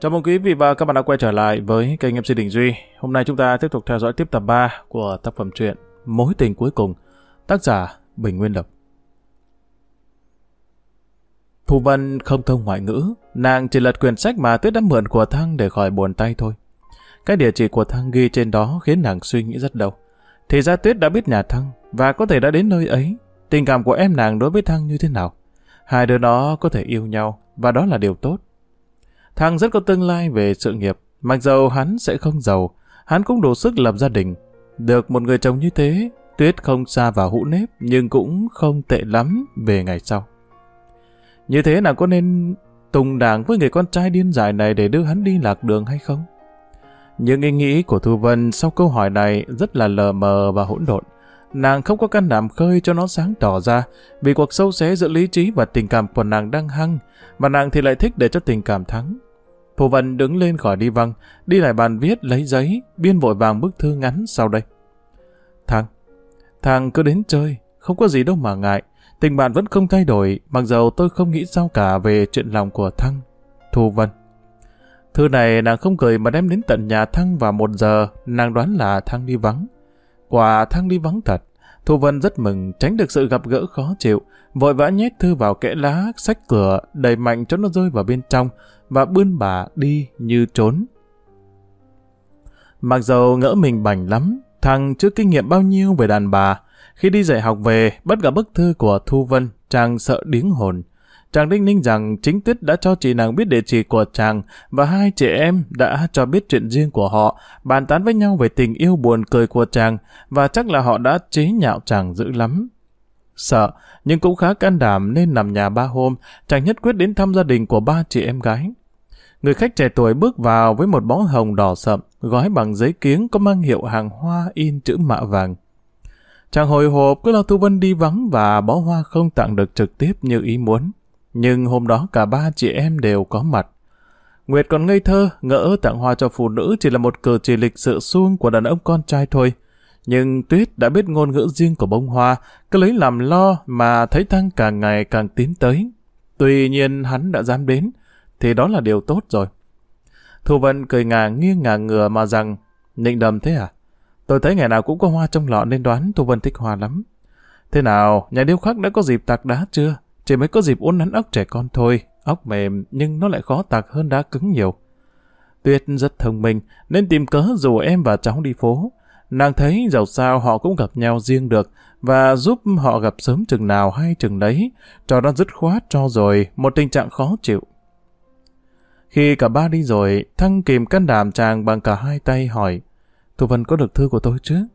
Chào mừng quý vị và các bạn đã quay trở lại với kênh MC Đình Duy. Hôm nay chúng ta tiếp tục theo dõi tiếp tập 3 của tác phẩm truyện Mối tình cuối cùng, tác giả Bình Nguyên Lộc. Thu Vân không thông ngoại ngữ, nàng chỉ lật quyển sách mà Tuyết đã mượn của Thăng để khỏi buồn tay thôi. Cái địa chỉ của Thăng ghi trên đó khiến nàng suy nghĩ rất lâu. Thì ra Tuyết đã biết nhà Thăng và có thể đã đến nơi ấy. Tình cảm của em nàng đối với Thăng như thế nào? Hai đứa nó có thể yêu nhau và đó là điều tốt. Thằng rất có tương lai về sự nghiệp, mặc dầu hắn sẽ không giàu, hắn cũng đủ sức lập gia đình. Được một người chồng như thế, Tuyết không xa vào hũ nếp, nhưng cũng không tệ lắm về ngày sau. Như thế nào có nên tùng đảng với người con trai điên dại này để đưa hắn đi lạc đường hay không? Những ý nghĩ của Thu Vân sau câu hỏi này rất là lờ mờ và hỗn độn. Nàng không có can đảm khơi cho nó sáng tỏ ra, vì cuộc sâu xé giữa lý trí và tình cảm của nàng đang hăng, mà nàng thì lại thích để cho tình cảm thắng. Phù Vân đứng lên khỏi đi văng, đi lại bàn viết lấy giấy, biên vội vàng bức thư ngắn sau đây. Thằng, thằng cứ đến chơi, không có gì đâu mà ngại. Tình bạn vẫn không thay đổi, mặc dầu tôi không nghĩ sao cả về chuyện lòng của Thăng. Thu Vân. Thư này nàng không cười mà đem đến tận nhà Thăng vào một giờ, nàng đoán là Thăng đi vắng. Quả Thăng đi vắng thật. Thu Vân rất mừng tránh được sự gặp gỡ khó chịu, vội vã nhét thư vào kẽ lá, sách cửa, đẩy mạnh cho nó rơi vào bên trong, và bươn bà đi như trốn. Mặc dầu ngỡ mình bảnh lắm, thằng chưa kinh nghiệm bao nhiêu về đàn bà, khi đi dạy học về, bắt gặp bức thư của Thu Vân, chàng sợ điếng hồn. Chàng đinh ninh rằng chính Tuyết đã cho chị nàng biết địa chỉ của chàng và hai chị em đã cho biết chuyện riêng của họ, bàn tán với nhau về tình yêu buồn cười của chàng và chắc là họ đã chế nhạo chàng dữ lắm. Sợ, nhưng cũng khá can đảm nên nằm nhà ba hôm, chàng nhất quyết đến thăm gia đình của ba chị em gái. Người khách trẻ tuổi bước vào với một bó hồng đỏ sậm, gói bằng giấy kiếng có mang hiệu hàng hoa in chữ mạ vàng. Chàng hồi hộp cứ lo Thu Vân đi vắng và bó hoa không tặng được trực tiếp như ý muốn. Nhưng hôm đó cả ba chị em đều có mặt. Nguyệt còn ngây thơ, ngỡ tặng hoa cho phụ nữ chỉ là một cử chỉ lịch sự suông của đàn ông con trai thôi. Nhưng Tuyết đã biết ngôn ngữ riêng của bông hoa, cứ lấy làm lo mà thấy Thăng càng ngày càng tiến tới. Tuy nhiên hắn đã dám đến, thì đó là điều tốt rồi. Thu Vân cười ngà nghiêng ngả ngừa mà rằng, nịnh đầm thế à? Tôi thấy ngày nào cũng có hoa trong lọ nên đoán Thu Vân thích hoa lắm. Thế nào, nhà điêu khắc đã có dịp tạc đá chưa? Chỉ mới có dịp uốn nắn ốc trẻ con thôi, ốc mềm nhưng nó lại khó tạc hơn đá cứng nhiều. Tuyết rất thông minh nên tìm cớ dù em và cháu đi phố. Nàng thấy dầu sao họ cũng gặp nhau riêng được và giúp họ gặp sớm chừng nào hay chừng đấy, cho nó dứt khoát cho rồi một tình trạng khó chịu. Khi cả ba đi rồi, Thăng kìm căn đàm chàng bằng cả hai tay hỏi, Thu Vân có được thư của tôi chứ?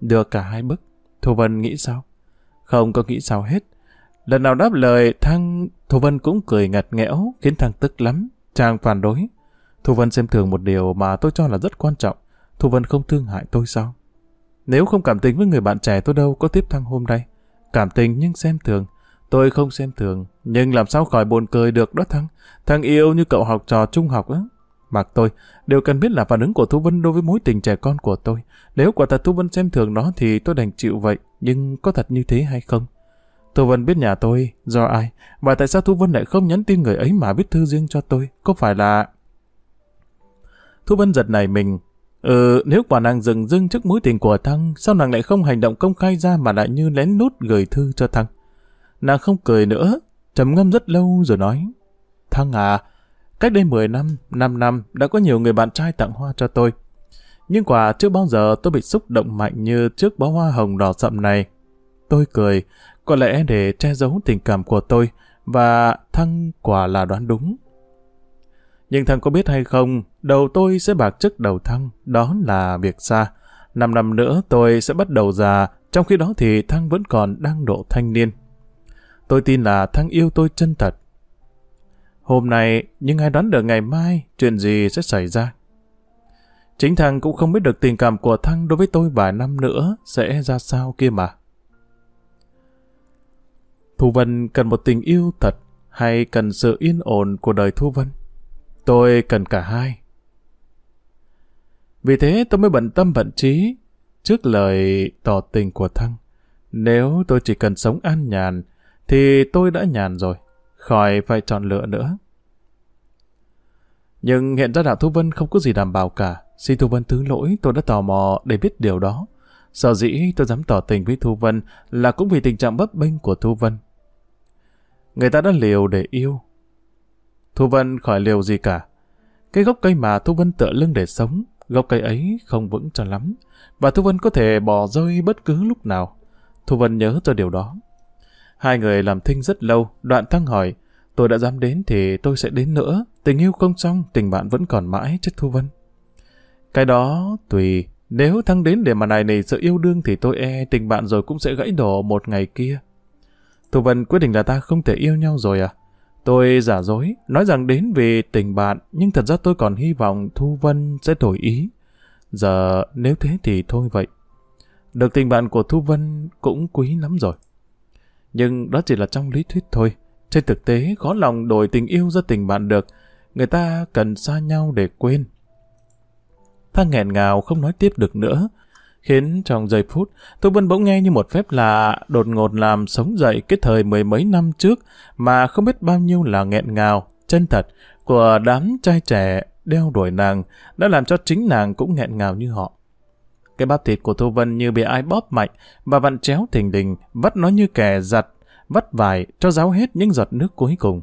Được cả hai bức. Thu Vân nghĩ sao? Không có nghĩ sao hết. Lần nào đáp lời, Thăng... Thu Vân cũng cười ngặt nghẽo, khiến Thăng tức lắm. Chàng phản đối. Thu Vân xem thường một điều mà tôi cho là rất quan trọng. Thu Vân không thương hại tôi sao? Nếu không cảm tình với người bạn trẻ tôi đâu có tiếp Thăng hôm nay. Cảm tình nhưng xem thường. Tôi không xem thường, nhưng làm sao khỏi buồn cười được đó Thăng. Thằng yêu như cậu học trò trung học á. Mặc tôi, đều cần biết là phản ứng của Thu Vân đối với mối tình trẻ con của tôi. Nếu quả thật Thu Vân xem thường nó thì tôi đành chịu vậy, nhưng có thật như thế hay không? Thu Vân biết nhà tôi, do ai? Và tại sao Thu Vân lại không nhắn tin người ấy mà viết thư riêng cho tôi? Có phải là... Thu Vân giật này mình. Ừ, nếu quả nàng dừng dưng trước mối tình của Thăng, sao nàng lại không hành động công khai ra mà lại như lén nút gửi thư cho Thăng? Nàng không cười nữa, trầm ngâm rất lâu rồi nói. Thăng à, cách đây 10 năm, 5 năm đã có nhiều người bạn trai tặng hoa cho tôi. Nhưng quả chưa bao giờ tôi bị xúc động mạnh như trước bó hoa hồng đỏ sậm này. Tôi cười, có lẽ để che giấu tình cảm của tôi, và Thăng quả là đoán đúng. Nhưng Thăng có biết hay không, đầu tôi sẽ bạc trước đầu Thăng, đó là việc xa. Năm năm nữa tôi sẽ bắt đầu già, trong khi đó thì Thăng vẫn còn đang độ thanh niên. Tôi tin là Thăng yêu tôi chân thật. Hôm nay, nhưng ai đoán được ngày mai chuyện gì sẽ xảy ra. Chính Thăng cũng không biết được tình cảm của Thăng đối với tôi vài năm nữa sẽ ra sao kia mà. Thu Vân cần một tình yêu thật hay cần sự yên ổn của đời Thu Vân? Tôi cần cả hai. Vì thế tôi mới bận tâm bận trí trước lời tỏ tình của Thăng. Nếu tôi chỉ cần sống an nhàn, thì tôi đã nhàn rồi, khỏi phải chọn lựa nữa. Nhưng hiện ra đạo Thu Vân không có gì đảm bảo cả. Xin Thu Vân thứ lỗi, tôi đã tò mò để biết điều đó. Sở dĩ tôi dám tỏ tình với Thu Vân là cũng vì tình trạng bấp bênh của Thu Vân. Người ta đã liều để yêu. Thu Vân khỏi liều gì cả. Cái gốc cây mà Thu Vân tựa lưng để sống, gốc cây ấy không vững cho lắm, và Thu Vân có thể bỏ rơi bất cứ lúc nào. Thu Vân nhớ cho điều đó. Hai người làm thinh rất lâu, đoạn thăng hỏi, tôi đã dám đến thì tôi sẽ đến nữa, tình yêu không xong, tình bạn vẫn còn mãi, chất Thu Vân. Cái đó tùy, nếu thăng đến để mà này này sự yêu đương thì tôi e tình bạn rồi cũng sẽ gãy đổ một ngày kia. Thu Vân quyết định là ta không thể yêu nhau rồi à? Tôi giả dối, nói rằng đến vì tình bạn, nhưng thật ra tôi còn hy vọng Thu Vân sẽ đổi ý. Giờ nếu thế thì thôi vậy. Được tình bạn của Thu Vân cũng quý lắm rồi. Nhưng đó chỉ là trong lý thuyết thôi. Trên thực tế, khó lòng đổi tình yêu ra tình bạn được. Người ta cần xa nhau để quên. ta nghẹn ngào không nói tiếp được nữa. Khiến trong giây phút, Thu Vân bỗng nghe như một phép lạ đột ngột làm sống dậy cái thời mười mấy năm trước mà không biết bao nhiêu là nghẹn ngào, chân thật của đám trai trẻ đeo đuổi nàng đã làm cho chính nàng cũng nghẹn ngào như họ. Cái bắp thịt của Thu Vân như bị ai bóp mạnh và vặn chéo thình đình, vắt nó như kẻ giặt, vắt vải cho ráo hết những giọt nước cuối cùng.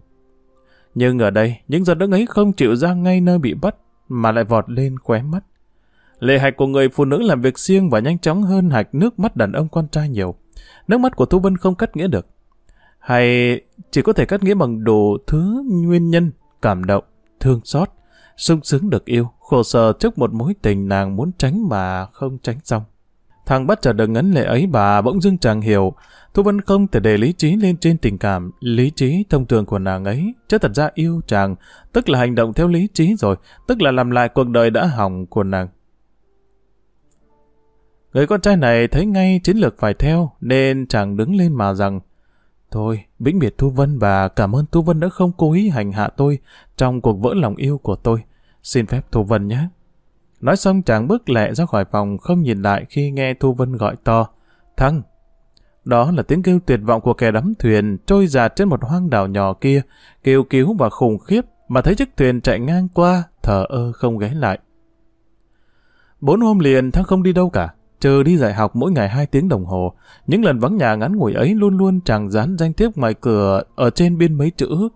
Nhưng ở đây, những giọt nước ấy không chịu ra ngay nơi bị bắt, mà lại vọt lên khóe mắt. Lệ hạch của người phụ nữ làm việc siêng và nhanh chóng hơn hạch nước mắt đàn ông con trai nhiều. Nước mắt của Thu Vân không cắt nghĩa được. Hay chỉ có thể cắt nghĩa bằng đồ thứ nguyên nhân, cảm động, thương xót, sung sướng được yêu, khổ sở trước một mối tình nàng muốn tránh mà không tránh xong. Thằng bắt chợt được ngấn lệ ấy bà bỗng dưng chẳng hiểu, Thu Vân không thể để lý trí lên trên tình cảm, lý trí thông thường của nàng ấy, chứ thật ra yêu chàng, tức là hành động theo lý trí rồi, tức là làm lại cuộc đời đã hỏng của nàng. Người con trai này thấy ngay chiến lược phải theo, nên chàng đứng lên mà rằng, Thôi, vĩnh biệt Thu Vân và cảm ơn Thu Vân đã không cố ý hành hạ tôi trong cuộc vỡ lòng yêu của tôi. Xin phép Thu Vân nhé. Nói xong chàng bước lẹ ra khỏi phòng không nhìn lại khi nghe Thu Vân gọi to. Thăng! Đó là tiếng kêu tuyệt vọng của kẻ đắm thuyền trôi dạt trên một hoang đảo nhỏ kia, kêu cứu và khủng khiếp mà thấy chiếc thuyền chạy ngang qua, thở ơ không ghé lại. Bốn hôm liền Thăng không đi đâu cả. Chờ đi dạy học mỗi ngày hai tiếng đồng hồ, những lần vắng nhà ngắn ngủi ấy luôn luôn chàng dán danh thiếp ngoài cửa ở trên biên mấy chữ,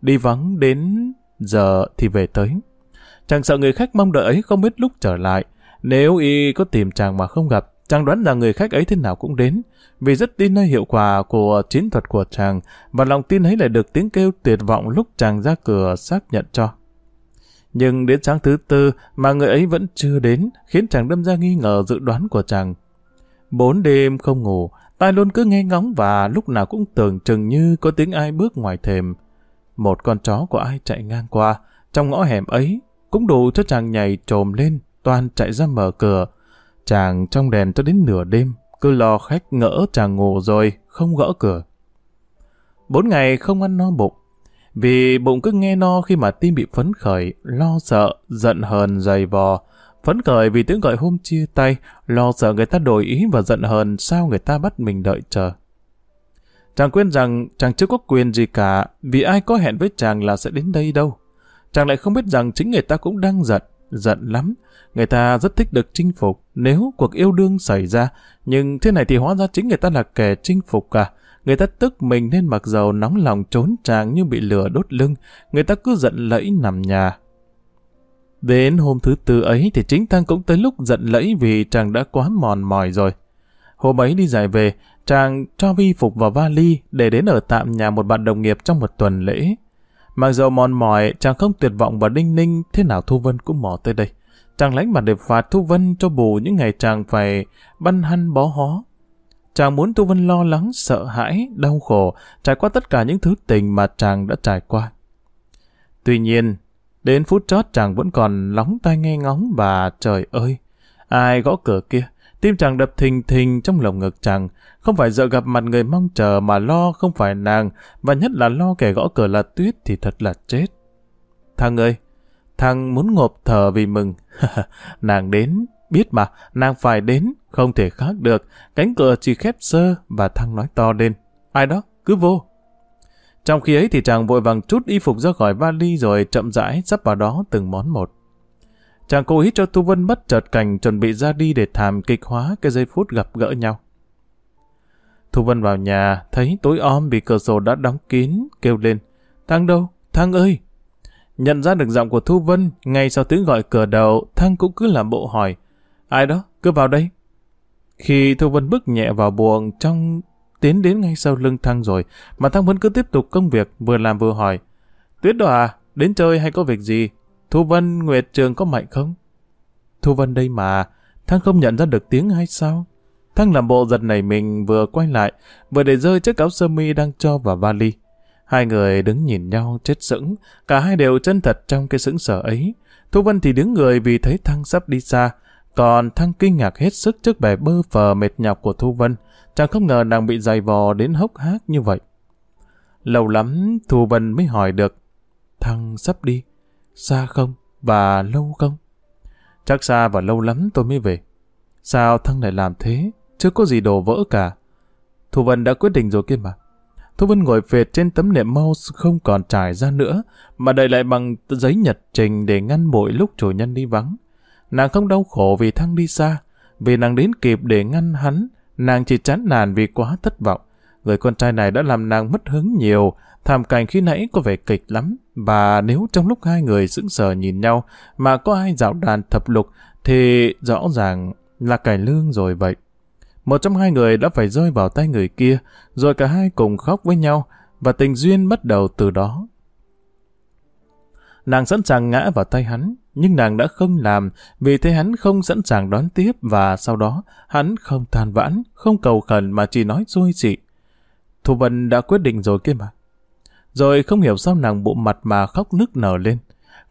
đi vắng đến giờ thì về tới. Chàng sợ người khách mong đợi ấy không biết lúc trở lại, nếu y có tìm chàng mà không gặp, chàng đoán là người khách ấy thế nào cũng đến, vì rất tin nơi hiệu quả của chiến thuật của chàng, và lòng tin ấy lại được tiếng kêu tuyệt vọng lúc chàng ra cửa xác nhận cho. Nhưng đến sáng thứ tư mà người ấy vẫn chưa đến, khiến chàng đâm ra nghi ngờ dự đoán của chàng. Bốn đêm không ngủ, tai luôn cứ nghe ngóng và lúc nào cũng tưởng chừng như có tiếng ai bước ngoài thềm. Một con chó của ai chạy ngang qua, trong ngõ hẻm ấy, cũng đủ cho chàng nhảy trồm lên, toàn chạy ra mở cửa. Chàng trong đèn cho đến nửa đêm, cứ lo khách ngỡ chàng ngủ rồi, không gõ cửa. Bốn ngày không ăn no bụng, vì bụng cứ nghe no khi mà tim bị phấn khởi, lo sợ, giận hờn dày vò. Phấn khởi vì tiếng gọi hôm chia tay, lo sợ người ta đổi ý và giận hờn sao người ta bắt mình đợi chờ. Chàng quên rằng chàng chưa có quyền gì cả, vì ai có hẹn với chàng là sẽ đến đây đâu. Chàng lại không biết rằng chính người ta cũng đang giận, giận lắm. Người ta rất thích được chinh phục nếu cuộc yêu đương xảy ra, nhưng thế này thì hóa ra chính người ta là kẻ chinh phục cả. Người ta tức mình nên mặc dầu nóng lòng trốn tràng như bị lửa đốt lưng, người ta cứ giận lẫy nằm nhà. Đến hôm thứ tư ấy thì chính Thăng cũng tới lúc giận lẫy vì chàng đã quá mòn mỏi rồi. Hôm ấy đi giải về, chàng cho vi phục vào vali để đến ở tạm nhà một bạn đồng nghiệp trong một tuần lễ. Mặc dầu mòn mỏi, chàng không tuyệt vọng và đinh ninh, thế nào Thu Vân cũng mò tới đây. Chàng lánh mặt để phạt Thu Vân cho bù những ngày chàng phải băn hăn bó hó. Chàng muốn Tu Vân lo lắng, sợ hãi, đau khổ, trải qua tất cả những thứ tình mà chàng đã trải qua. Tuy nhiên, đến phút chót chàng vẫn còn lóng tai nghe ngóng và trời ơi, ai gõ cửa kia, tim chàng đập thình thình trong lồng ngực chàng, không phải sợ gặp mặt người mong chờ mà lo không phải nàng, và nhất là lo kẻ gõ cửa là tuyết thì thật là chết. Thằng ơi, thằng muốn ngộp thở vì mừng, nàng đến, biết mà, nàng phải đến, không thể khác được, cánh cửa chỉ khép sơ và thăng nói to lên. Ai đó, cứ vô. Trong khi ấy thì chàng vội vàng chút y phục ra khỏi vali rồi chậm rãi sắp vào đó từng món một. Chàng cố ý cho Thu Vân bất chợt cảnh chuẩn bị ra đi để thảm kịch hóa cái giây phút gặp gỡ nhau. Thu Vân vào nhà, thấy tối om vì cửa sổ đã đóng kín, kêu lên. Thăng đâu? Thăng ơi! Nhận ra được giọng của Thu Vân, ngay sau tiếng gọi cửa đầu, Thăng cũng cứ làm bộ hỏi. Ai đó? Cứ vào đây. Khi Thu Vân bước nhẹ vào buồng trong tiến đến ngay sau lưng Thăng rồi, mà Thăng vẫn cứ tiếp tục công việc, vừa làm vừa hỏi. Tuyết đó à? Đến chơi hay có việc gì? Thu Vân, Nguyệt Trường có mạnh không? Thu Vân đây mà, Thăng không nhận ra được tiếng hay sao? Thăng làm bộ giật này mình vừa quay lại, vừa để rơi chiếc áo sơ mi đang cho vào vali. Hai người đứng nhìn nhau chết sững, cả hai đều chân thật trong cái sững sở ấy. Thu Vân thì đứng người vì thấy Thăng sắp đi xa, còn Thăng kinh ngạc hết sức trước vẻ bơ phờ mệt nhọc của Thu Vân. Chẳng không ngờ nàng bị dày vò đến hốc hác như vậy. Lâu lắm Thu Vân mới hỏi được, Thăng sắp đi, xa không và lâu không? Chắc xa và lâu lắm tôi mới về. Sao Thăng lại làm thế? Chưa có gì đổ vỡ cả. Thu Vân đã quyết định rồi kia mà. Thu Vân ngồi phệt trên tấm nệm mau không còn trải ra nữa, mà đợi lại bằng giấy nhật trình để ngăn bụi lúc chủ nhân đi vắng. Nàng không đau khổ vì Thăng đi xa, vì nàng đến kịp để ngăn hắn, nàng chỉ chán nản vì quá thất vọng. Người con trai này đã làm nàng mất hứng nhiều, thảm cảnh khi nãy có vẻ kịch lắm, và nếu trong lúc hai người sững sờ nhìn nhau mà có ai dạo đàn thập lục thì rõ ràng là cải lương rồi vậy. Một trong hai người đã phải rơi vào tay người kia, rồi cả hai cùng khóc với nhau, và tình duyên bắt đầu từ đó. Nàng sẵn sàng ngã vào tay hắn, nhưng nàng đã không làm vì thế hắn không sẵn sàng đón tiếp và sau đó hắn không than vãn, không cầu khẩn mà chỉ nói xôi xị. Thu Vân đã quyết định rồi kia mà. Rồi không hiểu sao nàng bộ mặt mà khóc nức nở lên.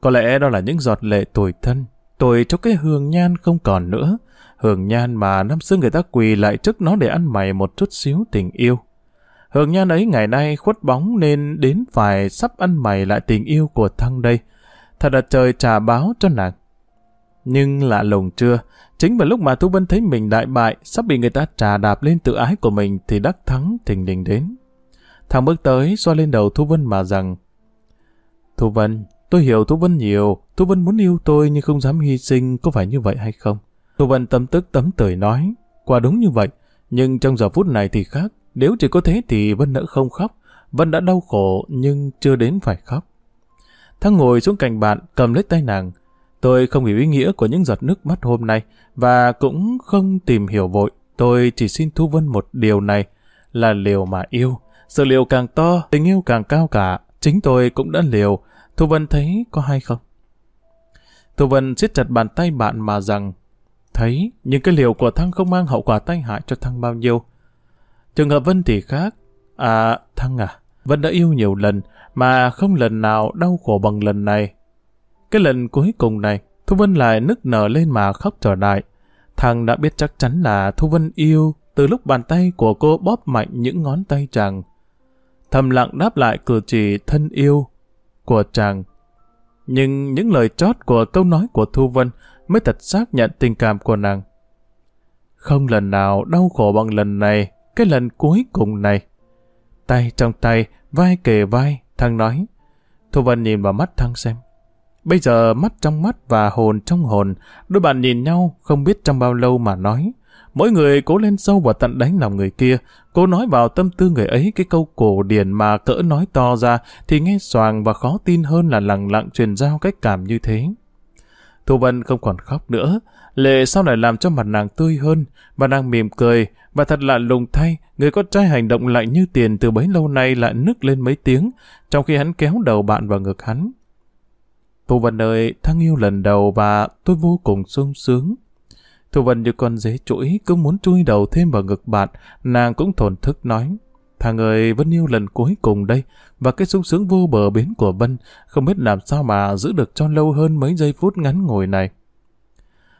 Có lẽ đó là những giọt lệ tuổi thân, tuổi cho cái hương nhan không còn nữa. Hương nhan mà năm xưa người ta quỳ lại trước nó để ăn mày một chút xíu tình yêu. Hương nhan ấy ngày nay khuất bóng nên đến phải sắp ăn mày lại tình yêu của thăng đây. Thật là trời trả báo cho nàng. Nhưng lạ lùng chưa, chính vào lúc mà Thu Vân thấy mình đại bại, sắp bị người ta trà đạp lên tự ái của mình thì đắc thắng thình lình đến. Thằng bước tới xoa lên đầu Thu Vân mà rằng Thu Vân, tôi hiểu Thu Vân nhiều, Thu Vân muốn yêu tôi nhưng không dám hy sinh, có phải như vậy hay không? Thu Vân tâm tức tấm tởi nói, quả đúng như vậy, nhưng trong giờ phút này thì khác, nếu chỉ có thế thì Vân đã không khóc, Vân đã đau khổ nhưng chưa đến phải khóc. Thăng ngồi xuống cạnh bạn, cầm lấy tay nàng. Tôi không hiểu ý nghĩa của những giọt nước mắt hôm nay, và cũng không tìm hiểu vội. Tôi chỉ xin Thu Vân một điều này, là liều mà yêu. Sự liều càng to, tình yêu càng cao cả. Chính tôi cũng đã liều. Thu Vân thấy có hay không? Thu Vân siết chặt bàn tay bạn mà rằng, thấy những cái liều của Thăng không mang hậu quả tai hại cho Thăng bao nhiêu. Trường hợp Vân thì khác. À, Thăng à, Vân đã yêu nhiều lần, mà không lần nào đau khổ bằng lần này. Cái lần cuối cùng này, Thu Vân lại nức nở lên mà khóc trở lại. Thằng đã biết chắc chắn là Thu Vân yêu từ lúc bàn tay của cô bóp mạnh những ngón tay chàng. Thầm lặng đáp lại cử chỉ thân yêu của chàng. Nhưng những lời chót của câu nói của Thu Vân mới thật xác nhận tình cảm của nàng. Không lần nào đau khổ bằng lần này, cái lần cuối cùng này. Tay trong tay, vai kề vai, thằng nói. Thu Vân nhìn vào mắt thằng xem. Bây giờ mắt trong mắt và hồn trong hồn, đôi bạn nhìn nhau không biết trong bao lâu mà nói. Mỗi người cố lên sâu vào tận đánh lòng người kia, cố nói vào tâm tư người ấy cái câu cổ điển mà cỡ nói to ra thì nghe xoàng và khó tin hơn là lặng lặng truyền giao cách cảm như thế. Thu Vân không còn khóc nữa, lệ sau lại làm cho mặt nàng tươi hơn, và nàng mỉm cười, và thật lạ lùng thay, người con trai hành động lại như tiền từ bấy lâu nay lại nức lên mấy tiếng, trong khi hắn kéo đầu bạn vào ngực hắn. Thu Vân ơi, thăng yêu lần đầu và tôi vô cùng sung sướng. Thu Vân như con dế chuỗi cứ muốn chui đầu thêm vào ngực bạn, nàng cũng thổn thức nói. Thằng ơi, Vân yêu lần cuối cùng đây, và cái sung sướng vô bờ bến của Vân, không biết làm sao mà giữ được cho lâu hơn mấy giây phút ngắn ngồi này.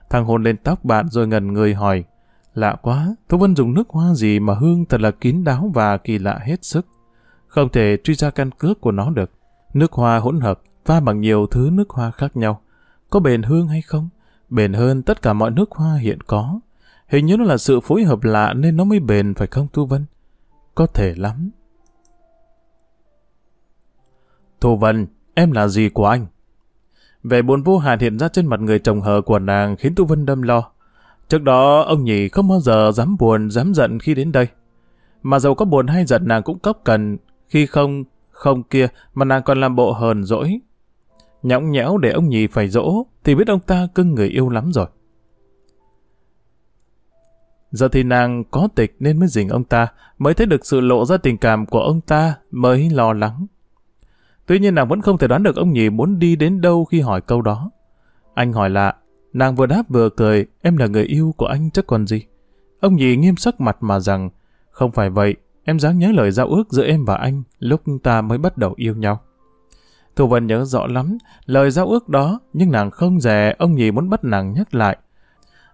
Thằng hôn lên tóc bạn rồi ngần người hỏi, lạ quá, Thu Vân dùng nước hoa gì mà hương thật là kín đáo và kỳ lạ hết sức. Không thể truy ra căn cước của nó được. Nước hoa hỗn hợp, pha bằng nhiều thứ nước hoa khác nhau. Có bền hương hay không? Bền hơn tất cả mọi nước hoa hiện có. Hình như nó là sự phối hợp lạ nên nó mới bền phải không Thu Vân? Có thể lắm. Thu Vân, em là gì của anh? Vẻ buồn vô hạn hiện ra trên mặt người chồng hờ của nàng khiến Tu Vân đâm lo. Trước đó, ông nhỉ không bao giờ dám buồn, dám giận khi đến đây. Mà dầu có buồn hay giận nàng cũng cốc cần, khi không, không kia mà nàng còn làm bộ hờn dỗi. Nhõng nhẽo để ông nhì phải dỗ, thì biết ông ta cưng người yêu lắm rồi. Giờ thì nàng có tịch nên mới dình ông ta, mới thấy được sự lộ ra tình cảm của ông ta, mới lo lắng. Tuy nhiên nàng vẫn không thể đoán được ông nhì muốn đi đến đâu khi hỏi câu đó. Anh hỏi lạ, nàng vừa đáp vừa cười, em là người yêu của anh chắc còn gì. Ông nhì nghiêm sắc mặt mà rằng, không phải vậy, em dáng nhớ lời giao ước giữa em và anh lúc ta mới bắt đầu yêu nhau. Thu Vân nhớ rõ lắm lời giao ước đó, nhưng nàng không dè ông nhì muốn bắt nàng nhắc lại.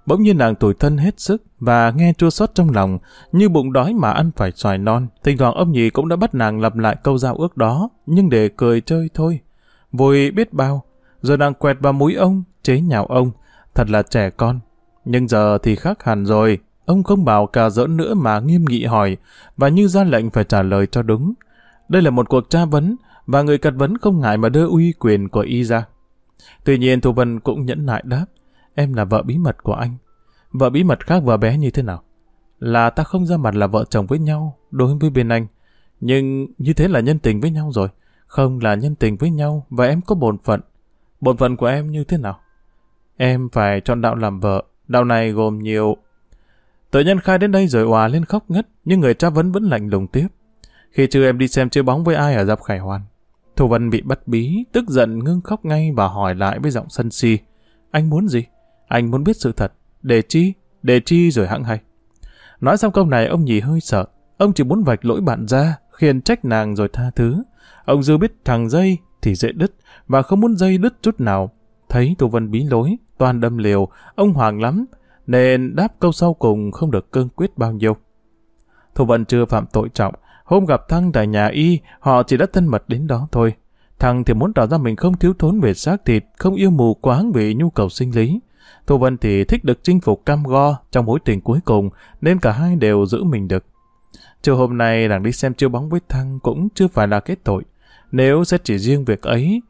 Bỗng nhiên nàng tủi thân hết sức và nghe chua xót trong lòng, như bụng đói mà ăn phải xoài non. Thỉnh thoảng ông nhì cũng đã bắt nàng lặp lại câu giao ước đó, nhưng để cười chơi thôi. Vui biết bao, rồi nàng quẹt vào mũi ông, chế nhạo ông, thật là trẻ con. Nhưng giờ thì khác hẳn rồi, ông không bảo cả giỡn nữa mà nghiêm nghị hỏi, và như ra lệnh phải trả lời cho đúng. Đây là một cuộc tra vấn, và người cật vấn không ngại mà đưa uy quyền của y ra. Tuy nhiên Thu Vân cũng nhẫn nại đáp, em là vợ bí mật của anh. Vợ bí mật khác vợ bé như thế nào? Là ta không ra mặt là vợ chồng với nhau, đối với bên anh. Nhưng như thế là nhân tình với nhau rồi. Không là nhân tình với nhau và em có bổn phận. Bổn phận của em như thế nào? Em phải chọn đạo làm vợ. Đạo này gồm nhiều. Tự nhân khai đến đây rồi hòa lên khóc ngất, nhưng người tra vấn vẫn lạnh lùng tiếp. Khi chưa em đi xem chơi bóng với ai ở dạp Khải Hoàn, Thu Vân bị bắt bí, tức giận ngưng khóc ngay và hỏi lại với giọng sân si. Anh muốn gì? Anh muốn biết sự thật. Để chi? Để chi rồi hãng hay. Nói xong câu này ông nhì hơi sợ. Ông chỉ muốn vạch lỗi bạn ra, khiển trách nàng rồi tha thứ. Ông dư biết thằng dây thì dễ đứt và không muốn dây đứt chút nào. Thấy Thu Vân bí lối, toàn đâm liều, ông hoàng lắm, nên đáp câu sau cùng không được cương quyết bao nhiêu. Thu Vân chưa phạm tội trọng, Hôm gặp Thăng tại nhà y, họ chỉ đã thân mật đến đó thôi. thằng thì muốn tỏ ra mình không thiếu thốn về xác thịt, không yêu mù quáng vì nhu cầu sinh lý. Thu Vân thì thích được chinh phục cam go trong mối tình cuối cùng, nên cả hai đều giữ mình được. Chiều hôm nay nàng đi xem chiêu bóng với Thăng cũng chưa phải là kết tội. Nếu sẽ chỉ riêng việc ấy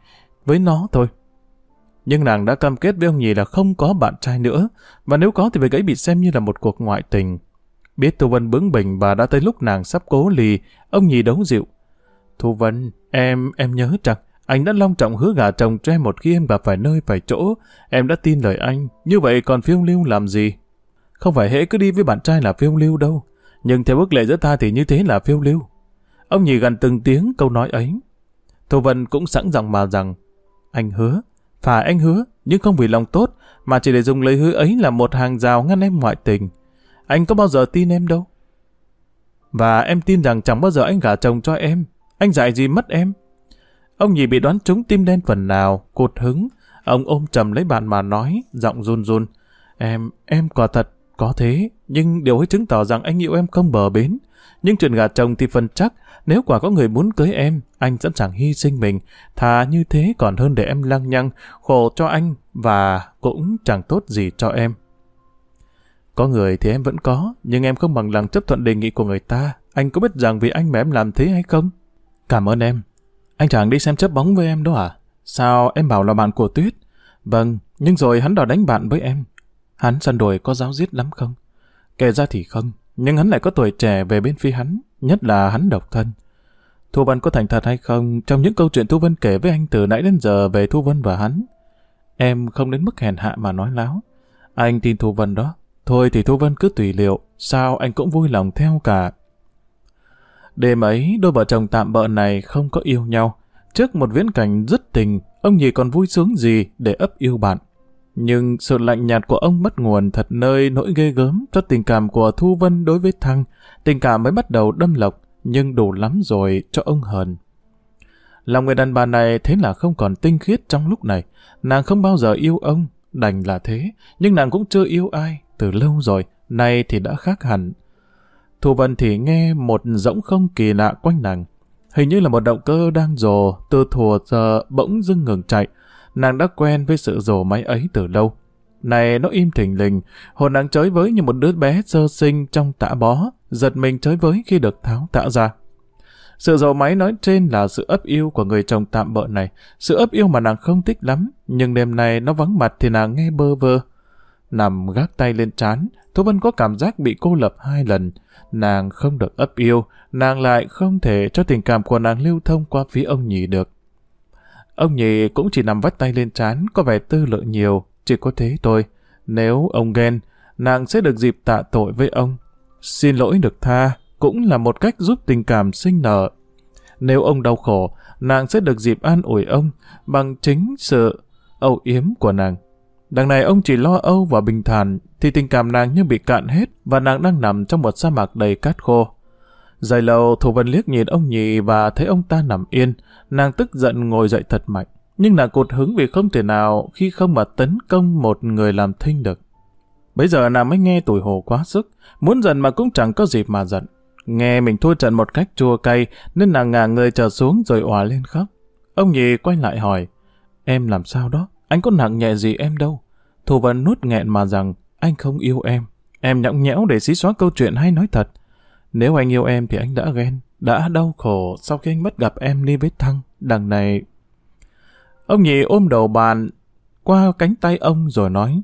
với nó thôi. Nhưng nàng đã cam kết với ông nhì là không có bạn trai nữa, và nếu có thì việc ấy bị xem như là một cuộc ngoại tình. Biết Thu Vân bướng bỉnh và đã tới lúc nàng sắp cố lì, ông nhì đấu dịu. Thu Vân, em, em nhớ chắc, anh đã long trọng hứa gả chồng cho em một khi em gặp phải nơi phải chỗ. Em đã tin lời anh, như vậy còn phiêu lưu làm gì? Không phải hễ cứ đi với bạn trai là phiêu lưu đâu. Nhưng theo ước lệ giữa ta thì như thế là phiêu lưu. Ông nhì gần từng tiếng câu nói ấy. Thu Vân cũng sẵn giọng mà rằng, anh hứa, phải anh hứa, nhưng không vì lòng tốt, mà chỉ để dùng lời hứa ấy là một hàng rào ngăn em ngoại tình. Anh có bao giờ tin em đâu. Và em tin rằng chẳng bao giờ anh gả chồng cho em. Anh dạy gì mất em. Ông nhì bị đoán trúng tim đen phần nào, cột hứng. Ông ôm trầm lấy bạn mà nói, giọng run run. Em, em quả thật, có thế, nhưng điều ấy chứng tỏ rằng anh yêu em không bờ bến. Nhưng chuyện gả chồng thì phần chắc, nếu quả có người muốn cưới em, anh sẵn sàng hy sinh mình. Thà như thế còn hơn để em lăng nhăng, khổ cho anh và cũng chẳng tốt gì cho em. Có người thì em vẫn có, nhưng em không bằng lòng chấp thuận đề nghị của người ta. Anh có biết rằng vì anh mà em làm thế hay không? Cảm ơn em. Anh chàng đi xem chấp bóng với em đó à? Sao em bảo là bạn của Tuyết? Vâng, nhưng rồi hắn đòi đánh bạn với em. Hắn săn đồi có giáo giết lắm không? Kể ra thì không, nhưng hắn lại có tuổi trẻ về bên phía hắn, nhất là hắn độc thân. Thu Vân có thành thật hay không trong những câu chuyện Thu Vân kể với anh từ nãy đến giờ về Thu Vân và hắn? Em không đến mức hèn hạ mà nói láo. Anh tin Thu Vân đó, Thôi thì Thu Vân cứ tùy liệu, sao anh cũng vui lòng theo cả. Đêm ấy, đôi vợ chồng tạm bợ này không có yêu nhau. Trước một viễn cảnh dứt tình, ông nhì còn vui sướng gì để ấp yêu bạn. Nhưng sự lạnh nhạt của ông mất nguồn thật nơi nỗi ghê gớm cho tình cảm của Thu Vân đối với Thăng. Tình cảm mới bắt đầu đâm lộc, nhưng đủ lắm rồi cho ông hờn. Lòng người đàn bà này thế là không còn tinh khiết trong lúc này. Nàng không bao giờ yêu ông, đành là thế, nhưng nàng cũng chưa yêu ai, từ lâu rồi, nay thì đã khác hẳn. Thu Vân thì nghe một rỗng không kỳ lạ quanh nàng. Hình như là một động cơ đang rồ, từ thùa giờ bỗng dưng ngừng chạy. Nàng đã quen với sự rồ máy ấy từ lâu. Này nó im thình lình, hồn nàng chới với như một đứa bé sơ sinh trong tã bó, giật mình chới với khi được tháo tạo ra. Sự dầu máy nói trên là sự ấp yêu của người chồng tạm bợ này, sự ấp yêu mà nàng không thích lắm, nhưng đêm nay nó vắng mặt thì nàng nghe bơ vơ. Nằm gác tay lên trán, Thu Vân có cảm giác bị cô lập hai lần. Nàng không được ấp yêu, nàng lại không thể cho tình cảm của nàng lưu thông qua phía ông nhì được. Ông nhì cũng chỉ nằm vắt tay lên trán, có vẻ tư lự nhiều, chỉ có thế thôi. Nếu ông ghen, nàng sẽ được dịp tạ tội với ông. Xin lỗi được tha, cũng là một cách giúp tình cảm sinh nở. Nếu ông đau khổ, nàng sẽ được dịp an ủi ông bằng chính sự âu yếm của nàng. Đằng này ông chỉ lo âu và bình thản, thì tình cảm nàng như bị cạn hết và nàng đang nằm trong một sa mạc đầy cát khô. Dài lâu Thủ Vân liếc nhìn ông nhị và thấy ông ta nằm yên, nàng tức giận ngồi dậy thật mạnh. Nhưng nàng cột hứng vì không thể nào khi không mà tấn công một người làm thinh được. Bây giờ nàng mới nghe tuổi hồ quá sức, muốn giận mà cũng chẳng có dịp mà giận. Nghe mình thua trận một cách chua cay nên nàng ngả người trở xuống rồi òa lên khóc. Ông nhì quay lại hỏi, em làm sao đó? Anh có nặng nhẹ gì em đâu? Thu Vân nuốt nghẹn mà rằng, anh không yêu em. Em nhõng nhẽo để xí xóa câu chuyện hay nói thật. Nếu anh yêu em thì anh đã ghen, đã đau khổ sau khi anh mất gặp em đi với Thăng. Đằng này... Ông nhị ôm đầu bàn qua cánh tay ông rồi nói,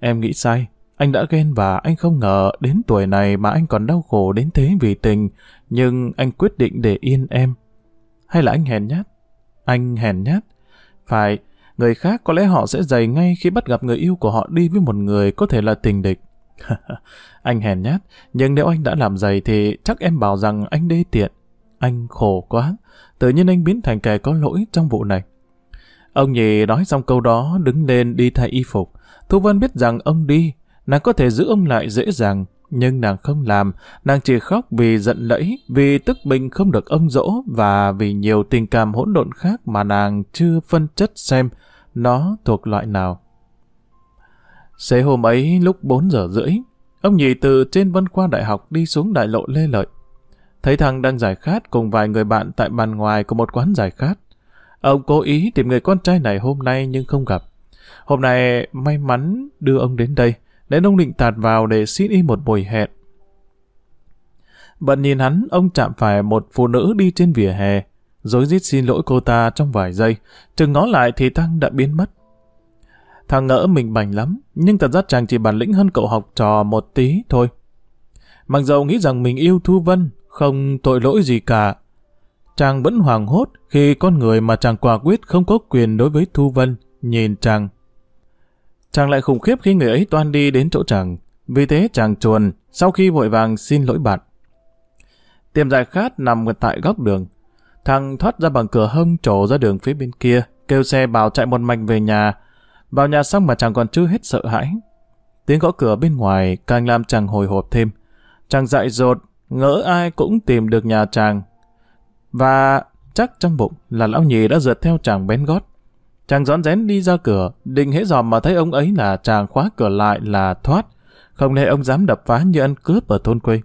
em nghĩ sai, anh đã ghen và anh không ngờ đến tuổi này mà anh còn đau khổ đến thế vì tình, nhưng anh quyết định để yên em. Hay là anh hèn nhát? Anh hèn nhát? Phải, người khác có lẽ họ sẽ dày ngay khi bắt gặp người yêu của họ đi với một người có thể là tình địch. anh hèn nhát, nhưng nếu anh đã làm dày thì chắc em bảo rằng anh đê tiện. Anh khổ quá, tự nhiên anh biến thành kẻ có lỗi trong vụ này. Ông nhì nói xong câu đó đứng lên đi thay y phục. Thu Vân biết rằng ông đi, nàng có thể giữ ông lại dễ dàng, nhưng nàng không làm, nàng chỉ khóc vì giận lẫy, vì tức mình không được ông dỗ và vì nhiều tình cảm hỗn độn khác mà nàng chưa phân chất xem nó thuộc loại nào. Xế hôm ấy lúc 4 giờ rưỡi, ông nhị từ trên vân khoa đại học đi xuống đại lộ Lê Lợi. Thấy thằng đang giải khát cùng vài người bạn tại bàn ngoài của một quán giải khát. Ông cố ý tìm người con trai này hôm nay nhưng không gặp. Hôm nay may mắn đưa ông đến đây, nên ông định tạt vào để xin y một buổi hẹn. Bận nhìn hắn, ông chạm phải một phụ nữ đi trên vỉa hè, dối rít xin lỗi cô ta trong vài giây, chừng ngó lại thì Thăng đã biến mất. Thằng ngỡ mình bành lắm, nhưng thật ra chàng chỉ bản lĩnh hơn cậu học trò một tí thôi. Mặc dầu nghĩ rằng mình yêu Thu Vân, không tội lỗi gì cả. Chàng vẫn hoàng hốt khi con người mà chàng quả quyết không có quyền đối với Thu Vân, nhìn chàng. Chàng lại khủng khiếp khi người ấy toan đi đến chỗ chàng. Vì thế chàng chuồn, sau khi vội vàng xin lỗi bạn. Tiệm giải khát nằm tại góc đường. Thằng thoát ra bằng cửa hông trổ ra đường phía bên kia, kêu xe bảo chạy một mạch về nhà, vào nhà xong mà chàng còn chưa hết sợ hãi. Tiếng gõ cửa bên ngoài càng làm chàng hồi hộp thêm. Chàng dại dột, ngỡ ai cũng tìm được nhà chàng. Và chắc trong bụng là lão nhì đã rượt theo chàng bén gót. Chàng rón rén đi ra cửa, định hễ dòm mà thấy ông ấy là chàng khóa cửa lại là thoát. Không lẽ ông dám đập phá như ăn cướp ở thôn quê.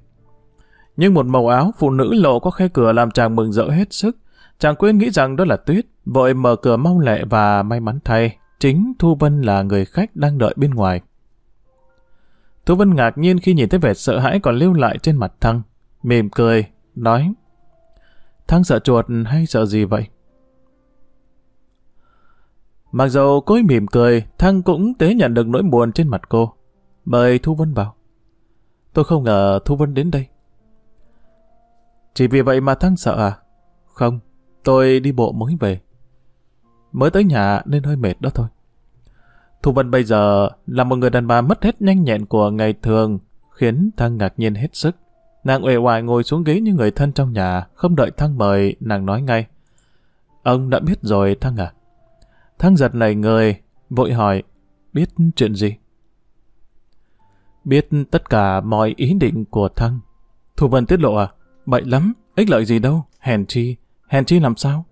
Nhưng một màu áo phụ nữ lộ có khe cửa làm chàng mừng rỡ hết sức. Chàng quên nghĩ rằng đó là Tuyết, vội mở cửa mau lẹ và may mắn thay, Chính Thu Vân là người khách đang đợi bên ngoài. Thu Vân ngạc nhiên khi nhìn thấy vẻ sợ hãi còn lưu lại trên mặt Thăng. Mỉm cười, nói Thăng sợ chuột hay sợ gì vậy? Mặc dù cô ấy mỉm cười, Thăng cũng tế nhận được nỗi buồn trên mặt cô. Mời Thu Vân vào. Tôi không ngờ Thu Vân đến đây. Chỉ vì vậy mà Thăng sợ à? Không, tôi đi bộ mới về. Mới tới nhà nên hơi mệt đó thôi. Thu Vân bây giờ là một người đàn bà mất hết nhanh nhẹn của ngày thường, khiến Thăng ngạc nhiên hết sức. Nàng uể oải ngồi xuống ghế như người thân trong nhà, không đợi Thăng mời, nàng nói ngay. Ông đã biết rồi Thăng à? Thăng giật nảy người, vội hỏi, biết chuyện gì? Biết tất cả mọi ý định của Thăng. Thu Vân tiết lộ à? Bậy lắm, ích lợi gì đâu, hèn chi, hèn chi làm sao?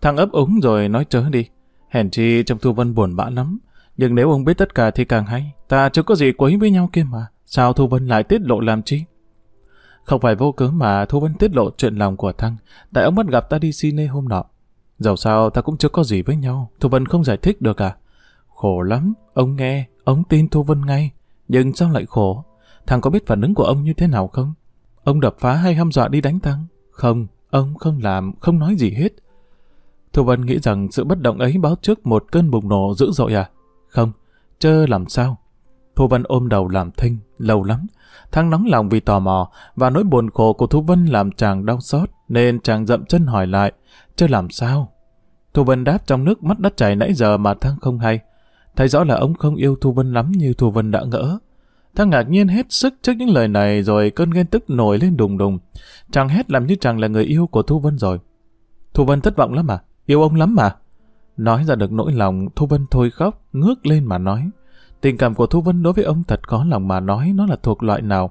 Thằng ấp úng rồi nói chớ đi. Hèn chi trong Thu Vân buồn bã lắm. Nhưng nếu ông biết tất cả thì càng hay. Ta chưa có gì quấy với nhau kia mà. Sao Thu Vân lại tiết lộ làm chi? Không phải vô cớ mà Thu Vân tiết lộ chuyện lòng của Thăng. Tại ông bắt gặp ta đi cine hôm nọ. Dẫu sao ta cũng chưa có gì với nhau. Thu Vân không giải thích được à? Khổ lắm. Ông nghe, ông tin Thu Vân ngay. Nhưng sao lại khổ? Thằng có biết phản ứng của ông như thế nào không? Ông đập phá hay hăm dọa đi đánh Thăng? Không, Ông không làm, không nói gì hết. Thu Vân nghĩ rằng sự bất động ấy báo trước một cơn bùng nổ dữ dội à? Không, chơ làm sao? Thu Vân ôm đầu làm thinh, lâu lắm. Thăng nóng lòng vì tò mò, và nỗi buồn khổ của Thu Vân làm chàng đau xót, nên chàng dậm chân hỏi lại, Chứ làm sao? Thu Vân đáp trong nước mắt đất chảy nãy giờ mà Thăng không hay. Thấy rõ là ông không yêu Thu Vân lắm như Thu Vân đã ngỡ. Thăng ngạc nhiên hết sức trước những lời này rồi cơn ghen tức nổi lên đùng đùng. Chàng hét làm như chàng là người yêu của Thu Vân rồi. Thu Vân thất vọng lắm à? Yêu ông lắm mà. Nói ra được nỗi lòng, Thu Vân thôi khóc, ngước lên mà nói. Tình cảm của Thu Vân đối với ông thật có lòng mà nói nó là thuộc loại nào.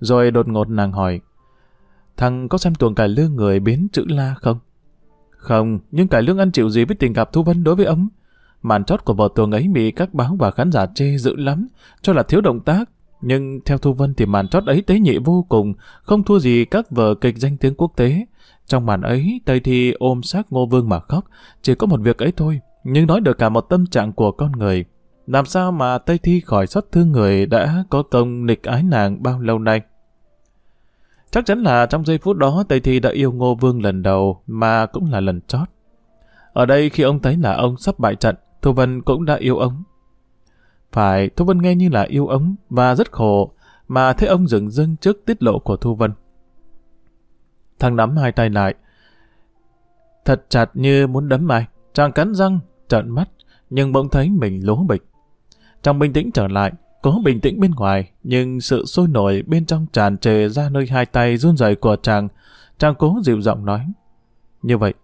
Rồi đột ngột nàng hỏi, thằng có xem tuồng cải lương người biến chữ la không? Không, nhưng cải lương ăn chịu gì với tình cảm Thu Vân đối với ông? Màn chót của vở tuồng ấy bị các báo và khán giả chê dữ lắm, cho là thiếu động tác. Nhưng theo Thu Vân thì màn chót ấy tế nhị vô cùng, không thua gì các vở kịch danh tiếng quốc tế. Trong màn ấy, Tây Thi ôm xác Ngô Vương mà khóc, chỉ có một việc ấy thôi, nhưng nói được cả một tâm trạng của con người. Làm sao mà Tây Thi khỏi xót thương người đã có công nịch ái nàng bao lâu nay? Chắc chắn là trong giây phút đó Tây Thi đã yêu Ngô Vương lần đầu mà cũng là lần chót. Ở đây khi ông thấy là ông sắp bại trận, Thu Vân cũng đã yêu ông. Phải, Thu Vân nghe như là yêu ông và rất khổ mà thấy ông dừng dưng trước tiết lộ của Thu Vân. Thằng nắm hai tay lại. Thật chặt như muốn đấm ai. Chàng cắn răng, trợn mắt, nhưng bỗng thấy mình lố bịch. Trong bình tĩnh trở lại, có bình tĩnh bên ngoài, nhưng sự sôi nổi bên trong tràn trề ra nơi hai tay run rẩy của chàng. Chàng cố dịu giọng nói. Như vậy,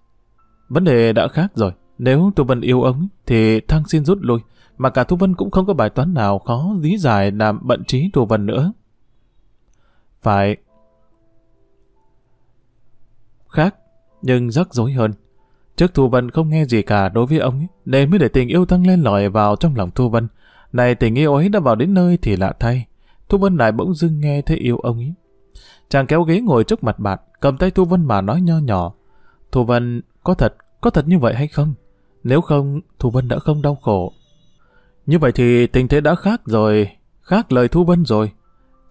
vấn đề đã khác rồi. Nếu Thu Vân yêu ông, thì Thăng xin rút lui. Mà cả Thu Vân cũng không có bài toán nào khó lý giải làm bận trí Thu Vân nữa. Phải. Khác, nhưng rắc rối hơn. Trước Thu Vân không nghe gì cả đối với ông ấy, nên mới để tình yêu Thăng lên lòi vào trong lòng Thu Vân. Này tình yêu ấy đã vào đến nơi thì lạ thay. Thu Vân lại bỗng dưng nghe thấy yêu ông ấy. Chàng kéo ghế ngồi trước mặt bạn, cầm tay Thu Vân mà nói nho nhỏ. Thu Vân, có thật, có thật như vậy hay không? Nếu không, Thu Vân đã không đau khổ. Như vậy thì tình thế đã khác rồi, khác lời Thu Vân rồi.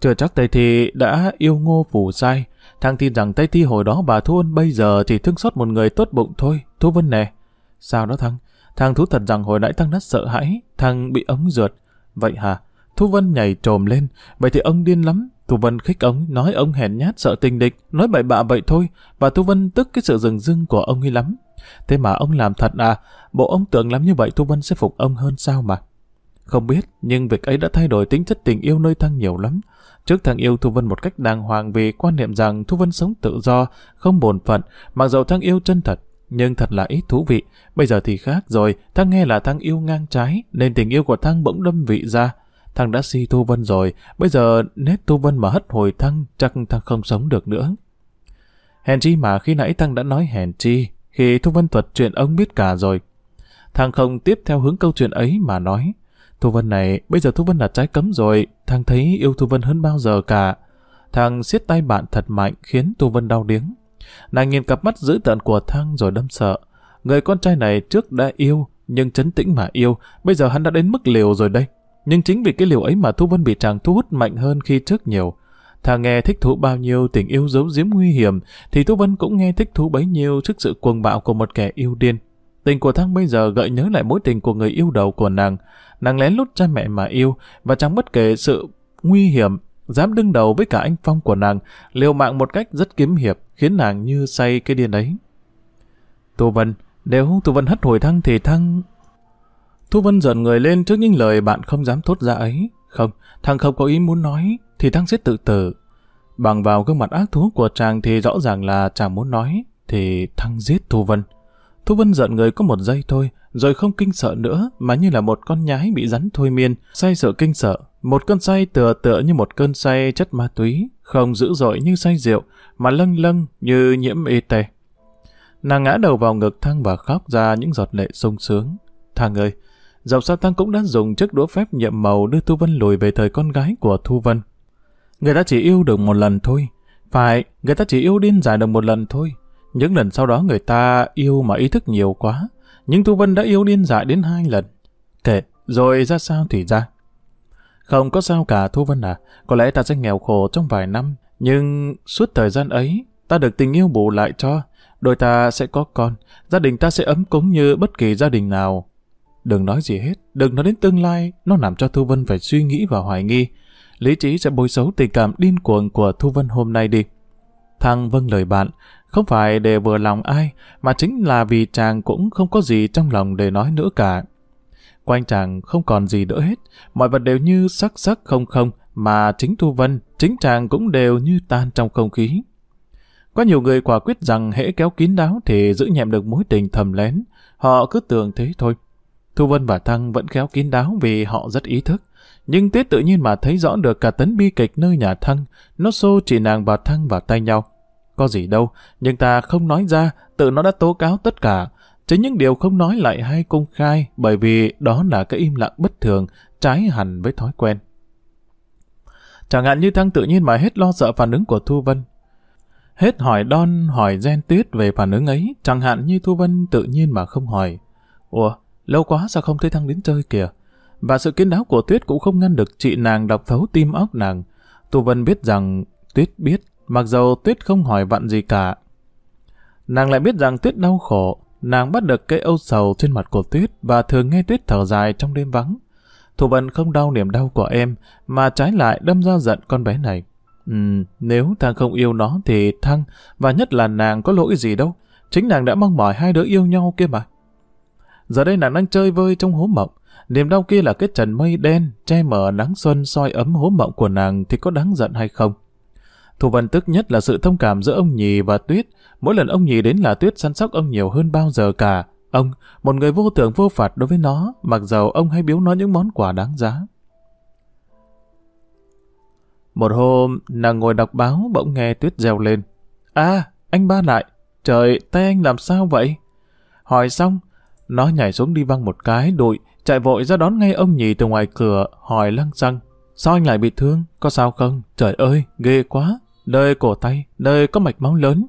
Chưa chắc Tây Thi đã yêu ngô phủ sai. Thằng tin rằng Tây Thi hồi đó bà Thu Vân bây giờ chỉ thương xót một người tốt bụng thôi. Thu Vân nè. Sao đó thằng? Thằng thú thật rằng hồi nãy thằng đã sợ hãi. Thằng bị ống rượt. Vậy hả? Thu Vân nhảy trồm lên. Vậy thì ông điên lắm. Thu Vân khích ông, nói ông hèn nhát sợ tình địch, nói bậy bạ vậy thôi. Và Thu Vân tức cái sự rừng rưng của ông ấy lắm. Thế mà ông làm thật à, bộ ông tưởng lắm như vậy Thu Vân sẽ phục ông hơn sao mà. Không biết, nhưng việc ấy đã thay đổi tính chất tình yêu nơi Thăng nhiều lắm. Trước Thăng yêu Thu Vân một cách đàng hoàng vì quan niệm rằng Thu Vân sống tự do, không bổn phận, mặc dầu Thăng yêu chân thật, nhưng thật là ít thú vị. Bây giờ thì khác rồi, Thăng nghe là Thăng yêu ngang trái, nên tình yêu của Thăng bỗng đâm vị ra. Thăng đã si Thu Vân rồi, bây giờ nét Thu Vân mà hất hồi Thăng, chắc Thăng không sống được nữa. Hèn chi mà khi nãy Thăng đã nói hèn chi, khi Thu Vân thuật chuyện ông biết cả rồi. Thằng không tiếp theo hướng câu chuyện ấy mà nói. Thu Vân này, bây giờ Thu Vân là trái cấm rồi, thằng thấy yêu Thu Vân hơn bao giờ cả. Thằng siết tay bạn thật mạnh khiến Thu Vân đau điếng. Nàng nhìn cặp mắt dữ tợn của Thăng rồi đâm sợ. Người con trai này trước đã yêu, nhưng chấn tĩnh mà yêu, bây giờ hắn đã đến mức liều rồi đây. Nhưng chính vì cái liều ấy mà Thu Vân bị chàng thu hút mạnh hơn khi trước nhiều. thằng nghe thích thú bao nhiêu tình yêu giấu giếm nguy hiểm, thì Thu Vân cũng nghe thích thú bấy nhiêu trước sự cuồng bạo của một kẻ yêu điên. Tình của Thăng bây giờ gợi nhớ lại mối tình của người yêu đầu của nàng. Nàng lén lút cha mẹ mà yêu, và chẳng bất kể sự nguy hiểm, dám đương đầu với cả anh Phong của nàng, liều mạng một cách rất kiếm hiệp, khiến nàng như say cái điên ấy. Thu Vân, nếu Thu Vân hất hồi Thăng thì Thăng... Thu Vân giận người lên trước những lời bạn không dám thốt ra ấy. Không, thằng không có ý muốn nói, thì thằng sẽ tự tử. Bằng vào gương mặt ác thú của chàng thì rõ ràng là chàng muốn nói, thì thằng giết Thu Vân. Thu Vân giận người có một giây thôi, rồi không kinh sợ nữa, mà như là một con nhái bị rắn thôi miên, say sợ kinh sợ. Một cơn say tựa tựa như một cơn say chất ma túy, không dữ dội như say rượu, mà lâng lâng như nhiễm y tê. Nàng ngã đầu vào ngực Thăng và khóc ra những giọt lệ sung sướng. Thằng ơi, dọc sao Thăng cũng đã dùng chiếc đũa phép nhiệm màu đưa Thu Vân lùi về thời con gái của Thu Vân. Người ta chỉ yêu được một lần thôi. Phải, người ta chỉ yêu điên dài được một lần thôi. Những lần sau đó người ta yêu mà ý thức nhiều quá. Nhưng Thu Vân đã yêu điên dại đến hai lần. Kệ, rồi ra sao thì ra. Không có sao cả Thu Vân à, có lẽ ta sẽ nghèo khổ trong vài năm, nhưng suốt thời gian ấy, ta được tình yêu bù lại cho. Đôi ta sẽ có con, gia đình ta sẽ ấm cúng như bất kỳ gia đình nào. Đừng nói gì hết, đừng nói đến tương lai, nó làm cho Thu Vân phải suy nghĩ và hoài nghi. Lý trí sẽ bôi xấu tình cảm điên cuồng của Thu Vân hôm nay đi. Thăng vâng lời bạn, không phải để vừa lòng ai, mà chính là vì chàng cũng không có gì trong lòng để nói nữa cả. Quanh chàng không còn gì nữa hết, mọi vật đều như sắc sắc không không, mà chính Thu Vân, chính chàng cũng đều như tan trong không khí. Có nhiều người quả quyết rằng hễ kéo kín đáo thì giữ nhẹm được mối tình thầm lén, họ cứ tưởng thế thôi. Thu Vân và Thăng vẫn khéo kín đáo vì họ rất ý thức. Nhưng Tiết tự nhiên mà thấy rõ được cả tấn bi kịch nơi nhà Thăng, nó xô chỉ nàng và Thăng vào tay nhau. Có gì đâu, nhưng ta không nói ra, tự nó đã tố cáo tất cả. Chính những điều không nói lại hay công khai, bởi vì đó là cái im lặng bất thường, trái hẳn với thói quen. Chẳng hạn như Thăng tự nhiên mà hết lo sợ phản ứng của Thu Vân. Hết hỏi đon, hỏi gen tuyết về phản ứng ấy, chẳng hạn như Thu Vân tự nhiên mà không hỏi. Ủa, lâu quá sao không thấy Thăng đến chơi kìa? Và sự kiến đáo của Tuyết cũng không ngăn được chị nàng đọc thấu tim óc nàng. Thu Vân biết rằng Tuyết biết, mặc dầu Tuyết không hỏi vặn gì cả. Nàng lại biết rằng Tuyết đau khổ, nàng bắt được cái âu sầu trên mặt của Tuyết và thường nghe Tuyết thở dài trong đêm vắng. Thủ vận không đau niềm đau của em, mà trái lại đâm ra giận con bé này. Ừ, nếu thằng không yêu nó thì Thăng, và nhất là nàng có lỗi gì đâu. Chính nàng đã mong mỏi hai đứa yêu nhau kia mà. Giờ đây nàng đang chơi vơi trong hố mộng. Niềm đau kia là cái trần mây đen, che mờ nắng xuân soi ấm hố mộng của nàng thì có đáng giận hay không? Thu Vân tức nhất là sự thông cảm giữa ông Nhì và Tuyết. Mỗi lần ông Nhì đến là Tuyết săn sóc ông nhiều hơn bao giờ cả. Ông, một người vô tưởng vô phạt đối với nó, mặc dầu ông hay biếu nó những món quà đáng giá. Một hôm, nàng ngồi đọc báo bỗng nghe Tuyết reo lên. À, anh ba lại. Trời, tay anh làm sao vậy? Hỏi xong, nó nhảy xuống đi văng một cái, đụi, chạy vội ra đón ngay ông nhì từ ngoài cửa, hỏi lăng xăng. Sao anh lại bị thương? Có sao không? Trời ơi, ghê quá. Nơi cổ tay, nơi có mạch máu lớn.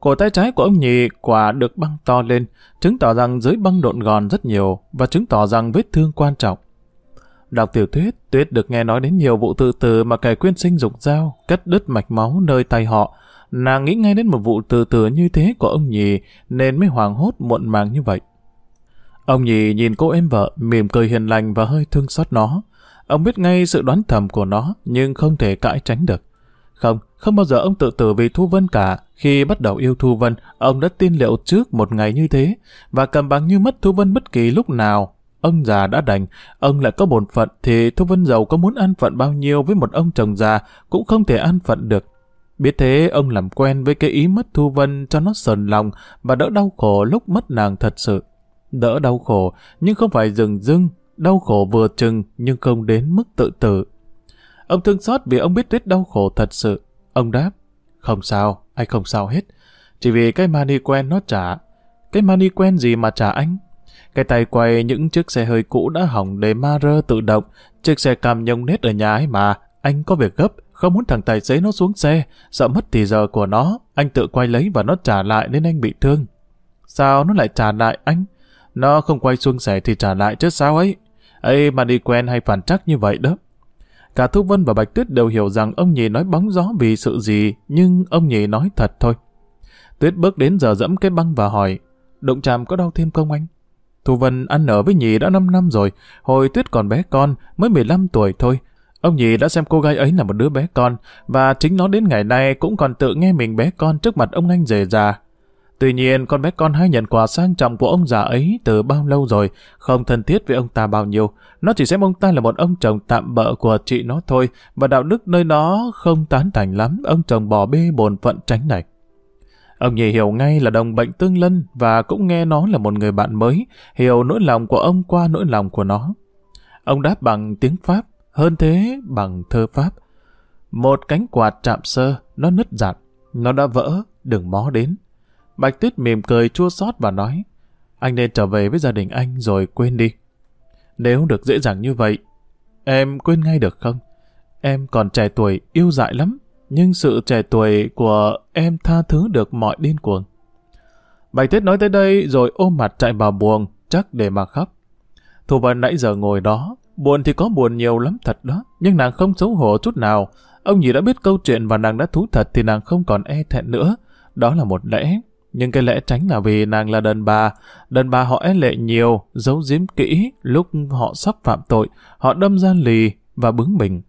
Cổ tay trái của ông nhì quả được băng to lên, chứng tỏ rằng dưới băng độn gòn rất nhiều và chứng tỏ rằng vết thương quan trọng. Đọc tiểu thuyết, Tuyết được nghe nói đến nhiều vụ tự tử mà kẻ quyên sinh dục dao, cắt đứt mạch máu nơi tay họ. Nàng nghĩ ngay đến một vụ tự tử như thế của ông nhì nên mới hoàng hốt muộn màng như vậy. Ông nhì nhìn cô em vợ, mỉm cười hiền lành và hơi thương xót nó. Ông biết ngay sự đoán thầm của nó, nhưng không thể cãi tránh được. Không, không bao giờ ông tự tử vì Thu Vân cả. Khi bắt đầu yêu Thu Vân, ông đã tin liệu trước một ngày như thế, và cầm bằng như mất Thu Vân bất kỳ lúc nào. Ông già đã đành, ông lại có bổn phận thì Thu Vân giàu có muốn ăn phận bao nhiêu với một ông chồng già cũng không thể ăn phận được. Biết thế, ông làm quen với cái ý mất Thu Vân cho nó sờn lòng và đỡ đau khổ lúc mất nàng thật sự đỡ đau khổ, nhưng không phải dừng dưng, đau khổ vừa chừng nhưng không đến mức tự tử. Ông thương xót vì ông biết tuyết đau khổ thật sự. Ông đáp, không sao, anh không sao hết. Chỉ vì cái mani quen nó trả. Cái mani quen gì mà trả anh? Cái tay quay những chiếc xe hơi cũ đã hỏng để ma rơ tự động, chiếc xe cam nhông nết ở nhà ấy mà. Anh có việc gấp, không muốn thằng tài xế nó xuống xe, sợ mất thì giờ của nó, anh tự quay lấy và nó trả lại nên anh bị thương. Sao nó lại trả lại anh? Nó không quay xuống xe thì trả lại chứ sao ấy. ấy mà đi quen hay phản trắc như vậy đó. Cả Thu Vân và Bạch Tuyết đều hiểu rằng ông nhì nói bóng gió vì sự gì, nhưng ông nhì nói thật thôi. Tuyết bước đến giờ dẫm cái băng và hỏi, động chạm có đau thêm không anh? Thu Vân ăn ở với nhì đã 5 năm rồi, hồi Tuyết còn bé con, mới 15 tuổi thôi. Ông nhì đã xem cô gái ấy là một đứa bé con, và chính nó đến ngày nay cũng còn tự nghe mình bé con trước mặt ông anh rể già. Tuy nhiên, con bé con hay nhận quà sang trọng của ông già ấy từ bao lâu rồi, không thân thiết với ông ta bao nhiêu. Nó chỉ xem ông ta là một ông chồng tạm bợ của chị nó thôi, và đạo đức nơi đó không tán thành lắm ông chồng bỏ bê bồn phận tránh này. Ông nhì hiểu ngay là đồng bệnh tương lân và cũng nghe nó là một người bạn mới, hiểu nỗi lòng của ông qua nỗi lòng của nó. Ông đáp bằng tiếng Pháp, hơn thế bằng thơ Pháp. Một cánh quạt chạm sơ, nó nứt dặn, nó đã vỡ, đừng mó đến. Bạch Tuyết mỉm cười chua xót và nói, anh nên trở về với gia đình anh rồi quên đi. Nếu được dễ dàng như vậy, em quên ngay được không? Em còn trẻ tuổi, yêu dại lắm, nhưng sự trẻ tuổi của em tha thứ được mọi điên cuồng. Bạch Tuyết nói tới đây rồi ôm mặt chạy vào buồng, chắc để mà khóc. Thu Vân nãy giờ ngồi đó, buồn thì có buồn nhiều lắm thật đó, nhưng nàng không xấu hổ chút nào. Ông nhỉ đã biết câu chuyện và nàng đã thú thật thì nàng không còn e thẹn nữa. đó là một lẽ. Nhưng cái lẽ tránh là vì nàng là đàn bà, đàn bà họ e lệ nhiều, giấu giếm kỹ, lúc họ sắp phạm tội, họ đâm ra lì và bướng bỉnh.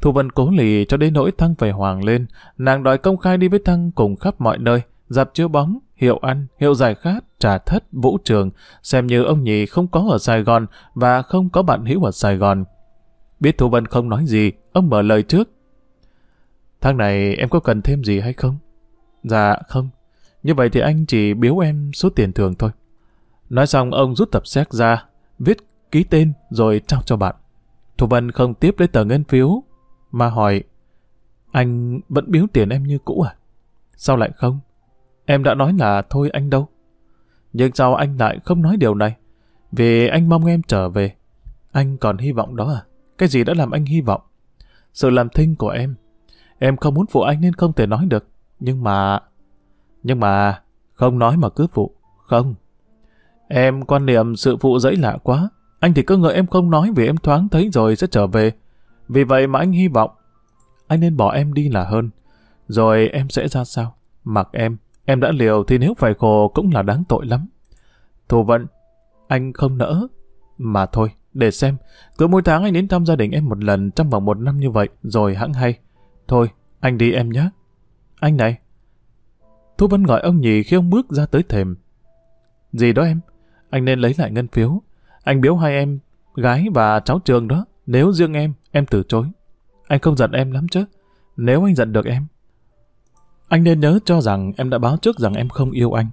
Thu Vân cố lì cho đến nỗi Thăng phải hoàng lên, nàng đòi công khai đi với Thăng cùng khắp mọi nơi, dạp chiếu bóng, hiệu ăn, hiệu giải khát, trà thất, vũ trường, xem như ông nhì không có ở Sài Gòn và không có bạn hữu ở Sài Gòn. Biết Thu Vân không nói gì, ông mở lời trước. Tháng này em có cần thêm gì hay không? Dạ, không. Như vậy thì anh chỉ biếu em số tiền thường thôi. Nói xong ông rút tập xét ra, viết ký tên rồi trao cho bạn. Thu Vân không tiếp lấy tờ ngân phiếu, mà hỏi, anh vẫn biếu tiền em như cũ à? Sao lại không? Em đã nói là thôi anh đâu. Nhưng sao anh lại không nói điều này? Vì anh mong em trở về. Anh còn hy vọng đó à? Cái gì đã làm anh hy vọng? Sự làm thinh của em. Em không muốn phụ anh nên không thể nói được. Nhưng mà... Nhưng mà... Không nói mà cứ phụ. Không. Em quan niệm sự phụ dẫy lạ quá. Anh thì cứ ngờ em không nói vì em thoáng thấy rồi sẽ trở về. Vì vậy mà anh hy vọng. Anh nên bỏ em đi là hơn. Rồi em sẽ ra sao? Mặc em. Em đã liều thì nếu phải khổ cũng là đáng tội lắm. Thù vận. Anh không nỡ. Mà thôi, để xem. Cứ mỗi tháng anh đến thăm gia đình em một lần trong vòng một năm như vậy, rồi hãng hay. Thôi, anh đi em nhé. Anh này. Thu Vân gọi ông nhì khi ông bước ra tới thềm. Gì đó em? Anh nên lấy lại ngân phiếu. Anh biếu hai em, gái và cháu trường đó. Nếu riêng em, em từ chối. Anh không giận em lắm chứ. Nếu anh giận được em. Anh nên nhớ cho rằng em đã báo trước rằng em không yêu anh.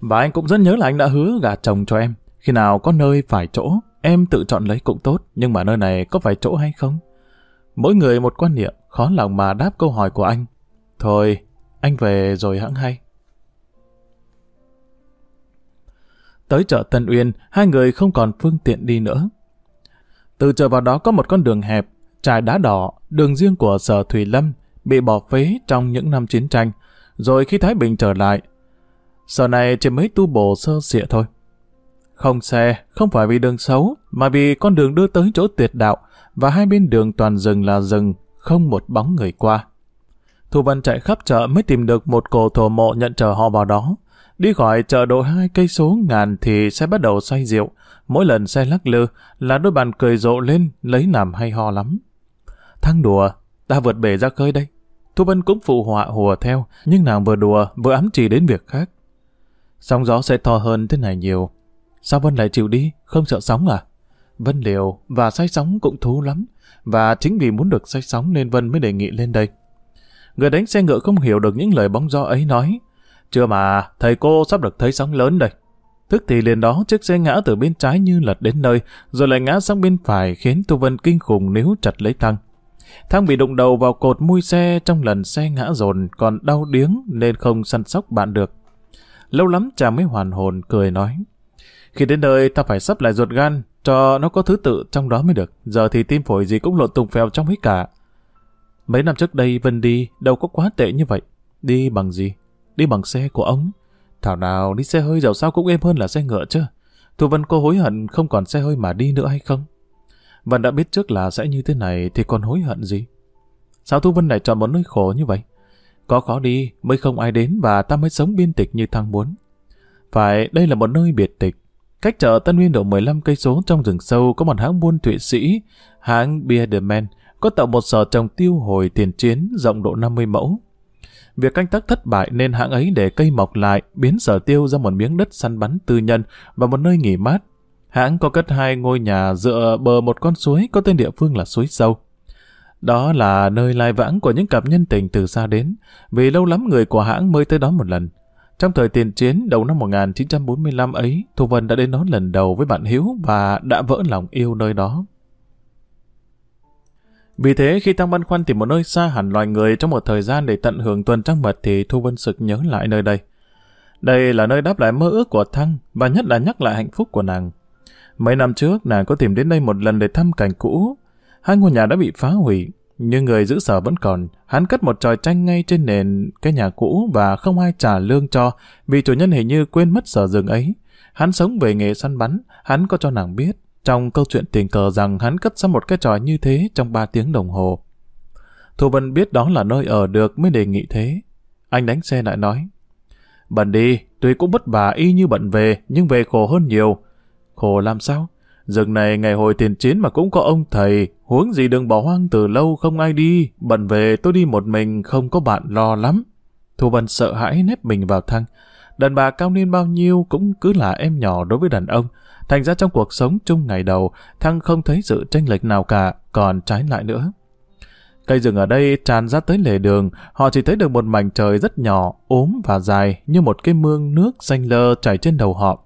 Và anh cũng rất nhớ là anh đã hứa gả chồng cho em. Khi nào có nơi phải chỗ, em tự chọn lấy cũng tốt. Nhưng mà nơi này có phải chỗ hay không? Mỗi người một quan niệm, khó lòng mà đáp câu hỏi của anh. Thôi, anh về rồi hãng hay. Tới chợ Tân Uyên, hai người không còn phương tiện đi nữa. Từ chợ vào đó có một con đường hẹp, trải đá đỏ, đường riêng của sở Thủy Lâm, bị bỏ phế trong những năm chiến tranh. Rồi khi Thái Bình trở lại, sở này chỉ mới tu bổ sơ xịa thôi. Không xe, không phải vì đường xấu, mà vì con đường đưa tới chỗ tuyệt đạo, và hai bên đường toàn rừng là rừng, không một bóng người qua. Thu Vân chạy khắp chợ mới tìm được một cổ thổ mộ nhận chờ họ vào đó. Đi khỏi chợ độ hai cây số ngàn thì sẽ bắt đầu say rượu. Mỗi lần xe lắc lư là đôi bàn cười rộ lên, lấy làm hay ho lắm. Thăng đùa, ta vượt bể ra khơi đây. Thu Vân cũng phụ họa hùa theo, nhưng nàng vừa đùa, vừa ám chỉ đến việc khác. Sóng gió sẽ to hơn thế này nhiều. Sao Vân lại chịu đi, không sợ sóng à? Vân liều và say sóng cũng thú lắm, và chính vì muốn được say sóng nên Vân mới đề nghị lên đây. Người đánh xe ngựa không hiểu được những lời bóng gió ấy nói. Chưa mà, thầy cô sắp được thấy sóng lớn đây. Tức thì liền đó chiếc xe ngã từ bên trái như lật đến nơi, rồi lại ngã sang bên phải khiến Thu Vân kinh khủng níu chặt lấy Thăng. Thăng bị đụng đầu vào cột mui xe trong lần xe ngã dồn còn đau điếng nên không săn sóc bạn được. Lâu lắm chàng mới hoàn hồn cười nói. Khi đến nơi ta phải sắp lại ruột gan cho nó có thứ tự trong đó mới được. Giờ thì tim phổi gì cũng lộn tùng phèo trong hết cả. Mấy năm trước đây Vân đi đâu có quá tệ như vậy. Đi bằng gì? Đi bằng xe của ông. Thảo nào đi xe hơi dầu sao cũng êm hơn là xe ngựa chứ. Thu Vân cô hối hận không còn xe hơi mà đi nữa hay không? Vân đã biết trước là sẽ như thế này thì còn hối hận gì? Sao Thu Vân lại chọn một nơi khổ như vậy? Có khó đi mới không ai đến và ta mới sống biên tịch như thằng muốn. Phải, đây là một nơi biệt tịch. Cách chợ Tân Nguyên độ 15 cây số trong rừng sâu có một hãng buôn Thụy Sĩ, hãng Bierderman, có tạo một sở trồng tiêu hồi tiền chiến rộng độ 50 mẫu. Việc canh tác thất bại nên hãng ấy để cây mọc lại, biến sở tiêu ra một miếng đất săn bắn tư nhân và một nơi nghỉ mát. Hãng có cất hai ngôi nhà dựa bờ một con suối có tên địa phương là suối sâu. Đó là nơi lai vãng của những cặp nhân tình từ xa đến, vì lâu lắm người của hãng mới tới đó một lần. Trong thời tiền chiến đầu năm 1945 ấy, Thu Vân đã đến đó lần đầu với bạn Hiếu và đã vỡ lòng yêu nơi đó. Vì thế khi Tăng băn khoăn tìm một nơi xa hẳn loài người trong một thời gian để tận hưởng tuần trăng mật thì Thu Vân sực nhớ lại nơi đây. Đây là nơi đáp lại mơ ước của Thăng và nhất là nhắc lại hạnh phúc của nàng. Mấy năm trước nàng có tìm đến đây một lần để thăm cảnh cũ. Hai ngôi nhà đã bị phá hủy, nhưng người giữ sở vẫn còn. Hắn cất một tròi tranh ngay trên nền cái nhà cũ và không ai trả lương cho vì chủ nhân hình như quên mất sở rừng ấy. Hắn sống về nghề săn bắn, hắn có cho nàng biết trong câu chuyện tình cờ rằng hắn cất ra một cái tròi như thế trong 3 tiếng đồng hồ. Thu Vân biết đó là nơi ở được mới đề nghị thế. Anh đánh xe lại nói, Bận đi, tuy cũng vất vả y như bận về, nhưng về khổ hơn nhiều. Khổ làm sao? Rừng này ngày hồi tiền chiến mà cũng có ông thầy, huống gì đừng bỏ hoang từ lâu không ai đi, bận về tôi đi một mình không có bạn lo lắm. Thu Vân sợ hãi nếp mình vào thang. Đàn bà cao niên bao nhiêu cũng cứ là em nhỏ đối với đàn ông. Thành ra trong cuộc sống chung ngày đầu, Thăng không thấy sự tranh lệch nào cả, còn trái lại nữa. Cây rừng ở đây tràn ra tới lề đường, họ chỉ thấy được một mảnh trời rất nhỏ, ốm và dài như một cái mương nước xanh lơ chảy trên đầu họ.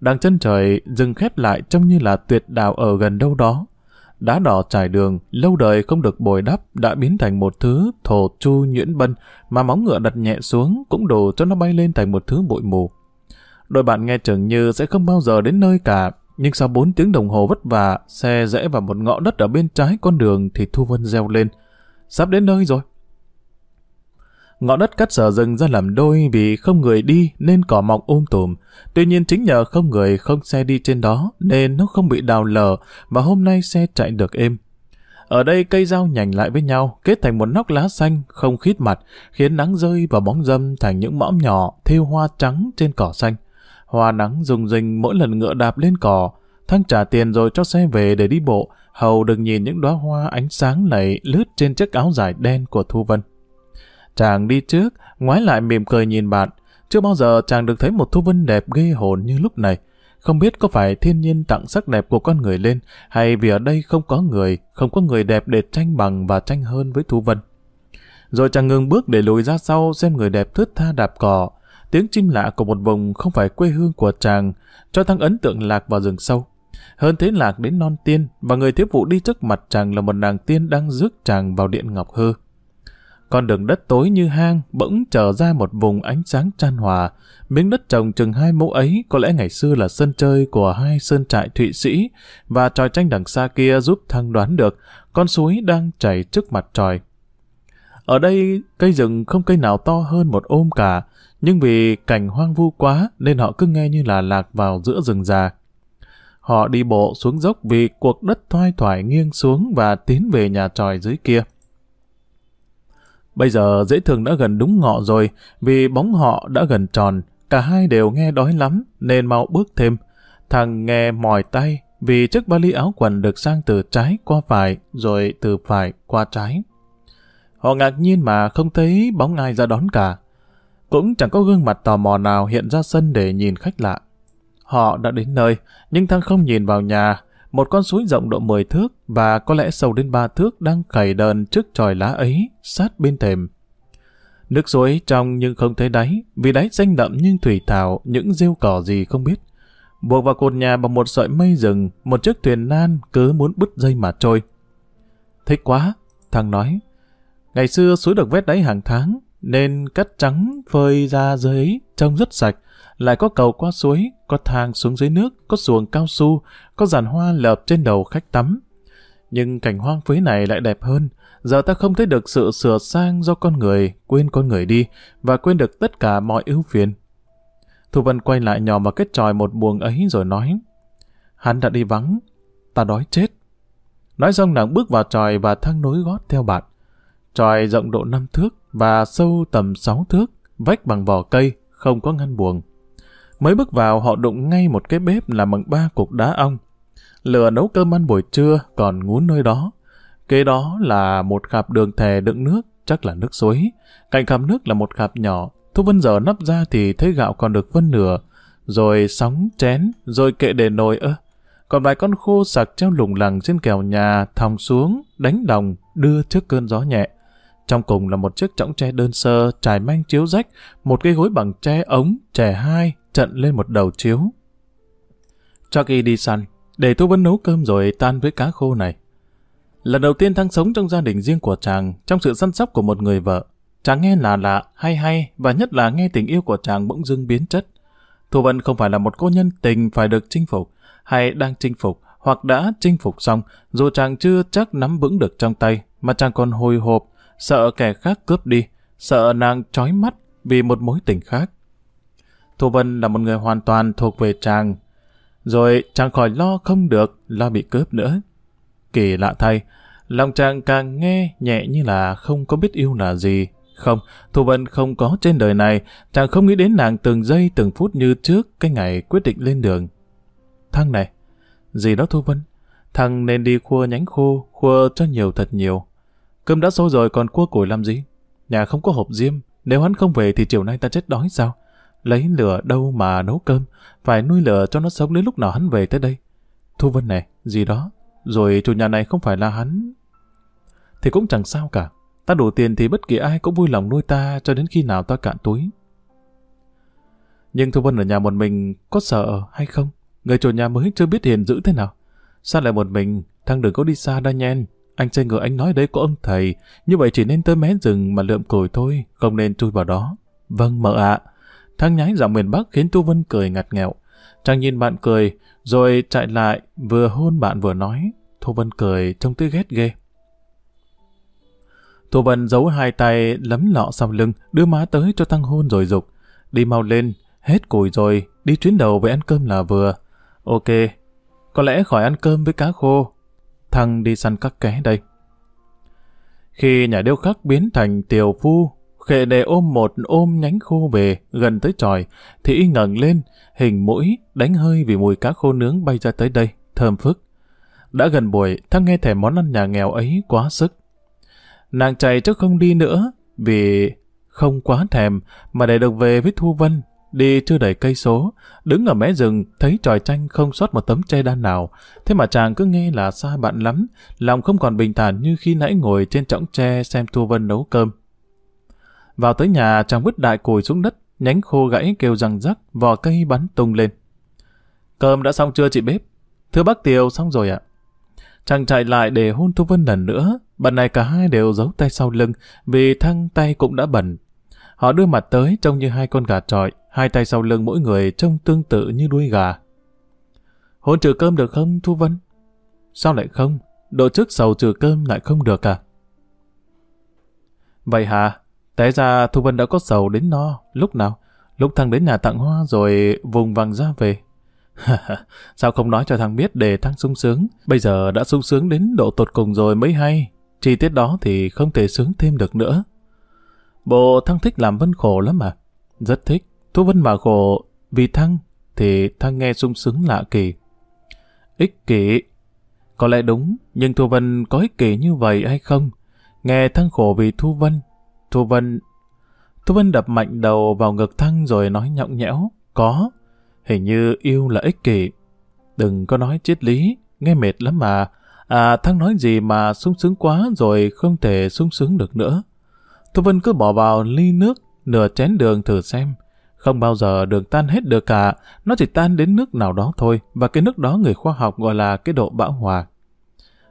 Đằng chân trời, rừng khép lại trông như là tuyệt đào ở gần đâu đó. Đá đỏ trải đường, lâu đời không được bồi đắp, đã biến thành một thứ thổ chu nhuyễn bân, mà móng ngựa đặt nhẹ xuống cũng đủ cho nó bay lên thành một thứ bụi mù. Đôi bạn nghe chừng như sẽ không bao giờ đến nơi cả, nhưng sau 4 tiếng đồng hồ vất vả, xe rẽ vào một ngõ đất ở bên trái con đường thì Thu Vân reo lên. Sắp đến nơi rồi. Ngõ đất cắt sở rừng ra làm đôi vì không người đi nên cỏ mọc ôm um tùm. Tuy nhiên chính nhờ không người không xe đi trên đó nên nó không bị đào lở và hôm nay xe chạy được êm. Ở đây cây rau nhành lại với nhau, kết thành một nóc lá xanh, không khít mặt, khiến nắng rơi vào bóng dâm thành những mõm nhỏ, thêu hoa trắng trên cỏ xanh. Hoa nắng rùng rình mỗi lần ngựa đạp lên cỏ, thăng trả tiền rồi cho xe về để đi bộ, hầu đừng nhìn những đóa hoa ánh sáng này lướt trên chiếc áo dài đen của Thu Vân. Chàng đi trước, ngoái lại mỉm cười nhìn bạn. Chưa bao giờ chàng được thấy một Thu Vân đẹp ghê hồn như lúc này. Không biết có phải thiên nhiên tặng sắc đẹp của con người lên, hay vì ở đây không có người, không có người đẹp để tranh bằng và tranh hơn với Thu Vân. Rồi chàng ngừng bước để lùi ra sau xem người đẹp thướt tha đạp cỏ. Tiếng chim lạ của một vùng không phải quê hương của chàng, cho thăng ấn tượng lạc vào rừng sâu. Hơn thế lạc đến non tiên, và người thiếu phụ đi trước mặt chàng là một nàng tiên đang rước chàng vào điện ngọc hư. Con đường đất tối như hang bỗng trở ra một vùng ánh sáng chan hòa. Miếng đất trồng chừng hai mẫu ấy có lẽ ngày xưa là sân chơi của hai sơn trại Thụy Sĩ và tròi tranh đằng xa kia giúp thăng đoán được con suối đang chảy trước mặt tròi. Ở đây cây rừng không cây nào to hơn một ôm cả, nhưng vì cảnh hoang vu quá nên họ cứ nghe như là lạc vào giữa rừng già. Họ đi bộ xuống dốc vì cuộc đất thoai thoải nghiêng xuống và tiến về nhà tròi dưới kia. Bây giờ dễ thường đã gần đúng ngọ rồi, vì bóng họ đã gần tròn, cả hai đều nghe đói lắm, nên mau bước thêm. Thằng nghe mỏi tay, vì chiếc vali áo quần được sang từ trái qua phải, rồi từ phải qua trái. Họ ngạc nhiên mà không thấy bóng ai ra đón cả. Cũng chẳng có gương mặt tò mò nào hiện ra sân để nhìn khách lạ. Họ đã đến nơi, nhưng thằng không nhìn vào nhà, một con suối rộng độ 10 thước và có lẽ sâu đến 3 thước đang khẩy đờn trước tròi lá ấy, sát bên thềm. Nước suối trong nhưng không thấy đáy, vì đáy xanh đậm nhưng thủy thảo, những rêu cỏ gì không biết. Buộc vào cột nhà bằng một sợi mây rừng, một chiếc thuyền nan cứ muốn bứt dây mà trôi. Thích quá, thằng nói. Ngày xưa suối được vét đáy hàng tháng, nên cắt trắng phơi ra dưới trông rất sạch, lại có cầu qua suối, có thang xuống dưới nước, có xuồng cao su, có giàn hoa lợp trên đầu khách tắm. Nhưng cảnh hoang phế này lại đẹp hơn, giờ ta không thấy được sự sửa sang do con người, quên con người đi, và quên được tất cả mọi ưu phiền. Thu Vân quay lại nhòm vào kết tròi một buồng ấy rồi nói, hắn đã đi vắng, ta đói chết. Nói xong nàng bước vào tròi và thăng nối gót theo bạn. Tròi rộng độ năm thước và sâu tầm 6 thước, vách bằng vỏ cây, không có ngăn buồng. Mới bước vào họ đụng ngay một cái bếp làm bằng ba cục đá ong. Lửa nấu cơm ăn buổi trưa còn ngún nơi đó. Kế đó là một khạp đường thè đựng nước, chắc là nước suối. Cạnh khạp nước là một khạp nhỏ. Thu Vân giờ nắp ra thì thấy gạo còn được phân nửa. Rồi sóng chén, rồi kệ để nồi ơ. Còn vài con khô sặc treo lủng lẳng trên kèo nhà, thòng xuống, đánh đồng, đưa trước cơn gió nhẹ. Trong cùng là một chiếc trọng tre đơn sơ, trải manh chiếu rách, một cái gối bằng tre ống, trẻ hai, trận lên một đầu chiếu. Cho đi săn, để Thu Vân nấu cơm rồi tan với cá khô này. Lần đầu tiên Thăng sống trong gia đình riêng của chàng, trong sự săn sóc của một người vợ. Chàng nghe là lạ, hay hay, và nhất là nghe tình yêu của chàng bỗng dưng biến chất. Thu Vân không phải là một cô nhân tình phải được chinh phục, hay đang chinh phục, hoặc đã chinh phục xong, dù chàng chưa chắc nắm vững được trong tay, mà chàng còn hồi hộp, sợ kẻ khác cướp đi, sợ nàng trói mắt vì một mối tình khác. Thu Vân là một người hoàn toàn thuộc về chàng. Rồi chàng khỏi lo không được, lo bị cướp nữa. Kỳ lạ thay, lòng chàng càng nghe nhẹ như là không có biết yêu là gì, Không, Thu Vân không có trên đời này, chàng không nghĩ đến nàng từng giây từng phút như trước cái ngày quyết định lên đường. Thằng này, gì đó Thu Vân, thằng nên đi khua nhánh khô, khua cho nhiều thật nhiều. Cơm đã sôi rồi còn cua củi làm gì? Nhà không có hộp diêm, nếu hắn không về thì chiều nay ta chết đói sao? Lấy lửa đâu mà nấu cơm, phải nuôi lửa cho nó sống đến lúc nào hắn về tới đây. Thu Vân này, gì đó, rồi chủ nhà này không phải là hắn. Thì cũng chẳng sao cả, ta đủ tiền thì bất kỳ ai cũng vui lòng nuôi ta cho đến khi nào ta cạn túi. Nhưng Thu Vân ở nhà một mình có sợ hay không? Người chủ nhà mới chưa biết hiền dữ thế nào. Sao lại một mình, thằng đừng có đi xa đa nhen. Anh xây ngờ anh nói đấy có ông thầy, như vậy chỉ nên tới mé rừng mà lượm cồi thôi, không nên chui vào đó. Vâng mợ ạ. Thang nhái giọng miền Bắc khiến Tu Vân cười ngặt nghẹo. Trang nhìn bạn cười, rồi chạy lại, vừa hôn bạn vừa nói. Thu Vân cười trông tươi ghét ghê. Thu Vân giấu hai tay lấm lọ sau lưng, đưa má tới cho tăng hôn rồi dục. Đi mau lên, hết củi rồi, đi chuyến đầu với ăn cơm là vừa. Ok, có lẽ khỏi ăn cơm với cá khô thăng đi săn các ké đây. Khi nhà điêu khắc biến thành tiểu phu, khệ đề ôm một ôm nhánh khô về, gần tới tròi, thì y ngẩng lên, hình mũi, đánh hơi vì mùi cá khô nướng bay ra tới đây, thơm phức. Đã gần buổi, thăng nghe thèm món ăn nhà nghèo ấy quá sức. Nàng chạy chứ không đi nữa, vì không quá thèm, mà để được về với Thu Vân, đi chưa đầy cây số, đứng ở mé rừng, thấy tròi tranh không sót một tấm che đan nào. Thế mà chàng cứ nghe là xa bạn lắm, lòng không còn bình thản như khi nãy ngồi trên trọng tre xem Thu Vân nấu cơm. Vào tới nhà, chàng vứt đại cùi xuống đất, nhánh khô gãy kêu răng rắc, vò cây bắn tung lên. Cơm đã xong chưa chị bếp? Thưa bác Tiều, xong rồi ạ. Chàng chạy lại để hôn Thu Vân lần nữa, bận này cả hai đều giấu tay sau lưng, vì thăng tay cũng đã bẩn. Họ đưa mặt tới trông như hai con gà trọi, hai tay sau lưng mỗi người trông tương tự như đuôi gà. Hôn trừ cơm được không, Thu Vân? Sao lại không? Độ trước sầu trừ cơm lại không được à? Vậy hả? Té ra Thu Vân đã có sầu đến no, lúc nào? Lúc thằng đến nhà tặng hoa rồi vùng vằng ra về. Sao không nói cho thằng biết để thằng sung sướng? Bây giờ đã sung sướng đến độ tột cùng rồi mới hay. Chi tiết đó thì không thể sướng thêm được nữa. Bộ thằng thích làm Vân khổ lắm mà. Rất thích. Thu Vân mà khổ vì thăng, thì thăng nghe sung sướng lạ kỳ. Ích kỷ. Có lẽ đúng, nhưng Thu Vân có ích kỷ như vậy hay không? Nghe thăng khổ vì Thu Vân. Thu Vân... Thu Vân đập mạnh đầu vào ngực thăng rồi nói nhọng nhẽo. Có. Hình như yêu là ích kỷ. Đừng có nói triết lý, nghe mệt lắm mà. À, Thăng nói gì mà sung sướng quá rồi không thể sung sướng được nữa. Thu Vân cứ bỏ vào ly nước, nửa chén đường thử xem. Không bao giờ đường tan hết được cả, nó chỉ tan đến nước nào đó thôi, và cái nước đó người khoa học gọi là cái độ bão hòa.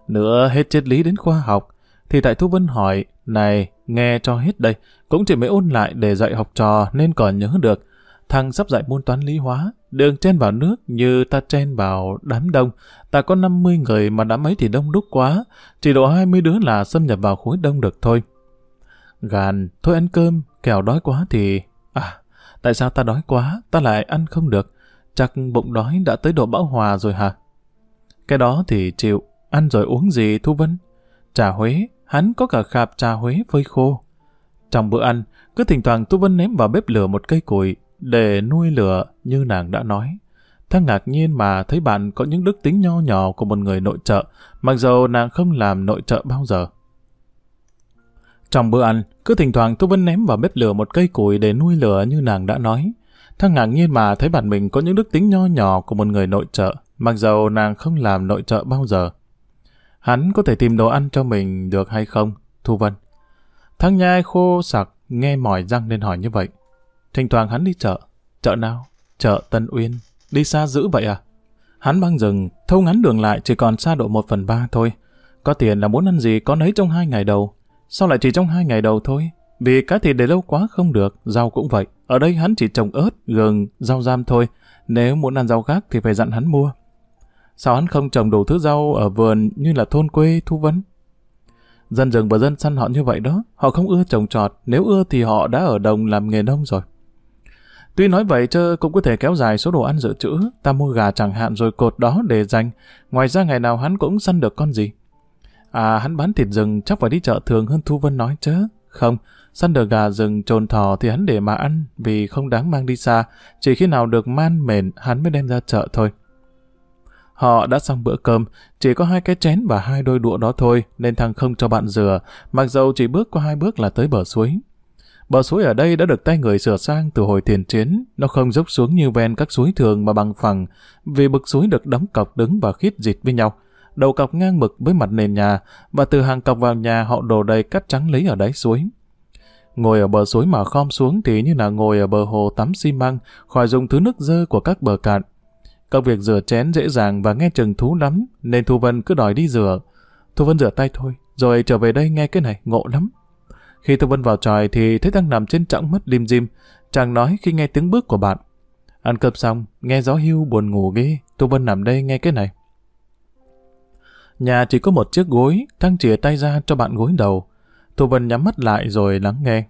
Nữa hết triết lý đến khoa học, thì tại Thu Vân hỏi, này, nghe cho hết đây, cũng chỉ mới ôn lại để dạy học trò nên còn nhớ được. Thằng sắp dạy môn toán lý hóa, đường chen vào nước như ta chen vào đám đông. Ta có 50 người mà đám ấy thì đông đúc quá, chỉ độ 20 đứa là xâm nhập vào khối đông được thôi. Gàn, thôi ăn cơm, kẻo đói quá thì... Tại sao ta đói quá, ta lại ăn không được? Chắc bụng đói đã tới độ bão hòa rồi hả? Cái đó thì chịu, ăn rồi uống gì Thu Vân? Trà Huế, hắn có cả khạp trà Huế phơi khô. Trong bữa ăn, cứ thỉnh thoảng Tu Vân ném vào bếp lửa một cây củi để nuôi lửa như nàng đã nói. Thang ngạc nhiên mà thấy bạn có những đức tính nho nhỏ của một người nội trợ, mặc dù nàng không làm nội trợ bao giờ. Trong bữa ăn, cứ thỉnh thoảng thu Vân ném vào bếp lửa một cây củi để nuôi lửa như nàng đã nói. Thang ngạc nhiên mà thấy bản mình có những đức tính nho nhỏ của một người nội trợ, mặc dầu nàng không làm nội trợ bao giờ. Hắn có thể tìm đồ ăn cho mình được hay không? Thu Vân. Thằng nhai khô sặc, nghe mỏi răng nên hỏi như vậy. Thỉnh thoảng hắn đi chợ. Chợ nào? Chợ Tân Uyên. Đi xa dữ vậy à? Hắn băng rừng, thâu ngắn đường lại chỉ còn xa độ 1 phần 3 thôi. Có tiền là muốn ăn gì có nấy trong hai ngày đầu. Sao lại chỉ trong hai ngày đầu thôi? Vì cá thịt để lâu quá không được, rau cũng vậy. Ở đây hắn chỉ trồng ớt, gừng, rau giam thôi. Nếu muốn ăn rau khác thì phải dặn hắn mua. Sao hắn không trồng đủ thứ rau ở vườn như là thôn quê thu vấn? Dân rừng và dân săn họ như vậy đó. Họ không ưa trồng trọt. Nếu ưa thì họ đã ở đồng làm nghề nông rồi. Tuy nói vậy chứ cũng có thể kéo dài số đồ ăn dự trữ. Ta mua gà chẳng hạn rồi cột đó để dành. Ngoài ra ngày nào hắn cũng săn được con gì. À hắn bán thịt rừng chắc phải đi chợ thường hơn Thu Vân nói chứ. Không, Săn được gà rừng trồn thỏ thì hắn để mà ăn vì không đáng mang đi xa, chỉ khi nào được man mền hắn mới đem ra chợ thôi. Họ đã xong bữa cơm, chỉ có hai cái chén và hai đôi đũa đó thôi, nên thằng không cho bạn rửa, mặc dầu chỉ bước qua hai bước là tới bờ suối. Bờ suối ở đây đã được tay người sửa sang từ hồi tiền chiến, nó không dốc xuống như ven các suối thường mà bằng phẳng, vì bực suối được đóng cọc đứng và khít dịt với nhau. Đầu cọc ngang mực với mặt nền nhà, và từ hàng cọc vào nhà họ đổ đầy cát trắng lấy ở đáy suối. Ngồi ở bờ suối mà khom xuống thì như là ngồi ở bờ hồ tắm xi măng, khỏi dùng thứ nước dơ của các bờ cạn. Công việc rửa chén dễ dàng và nghe chừng thú lắm, nên Thu Vân cứ đòi đi rửa. Thu Vân rửa tay thôi, rồi trở về đây nghe cái này, ngộ lắm. Khi Thu Vân vào tròi thì thấy đang nằm trên trọng mất lim dim. Chàng nói khi nghe tiếng bước của bạn. Ăn cơm xong, nghe gió hưu buồn ngủ ghê, Thu Vân nằm đây nghe cái này. Nhà chỉ có một chiếc gối, Thăng chìa tay ra cho bạn gối đầu. Thu Vân nhắm mắt lại rồi lắng nghe.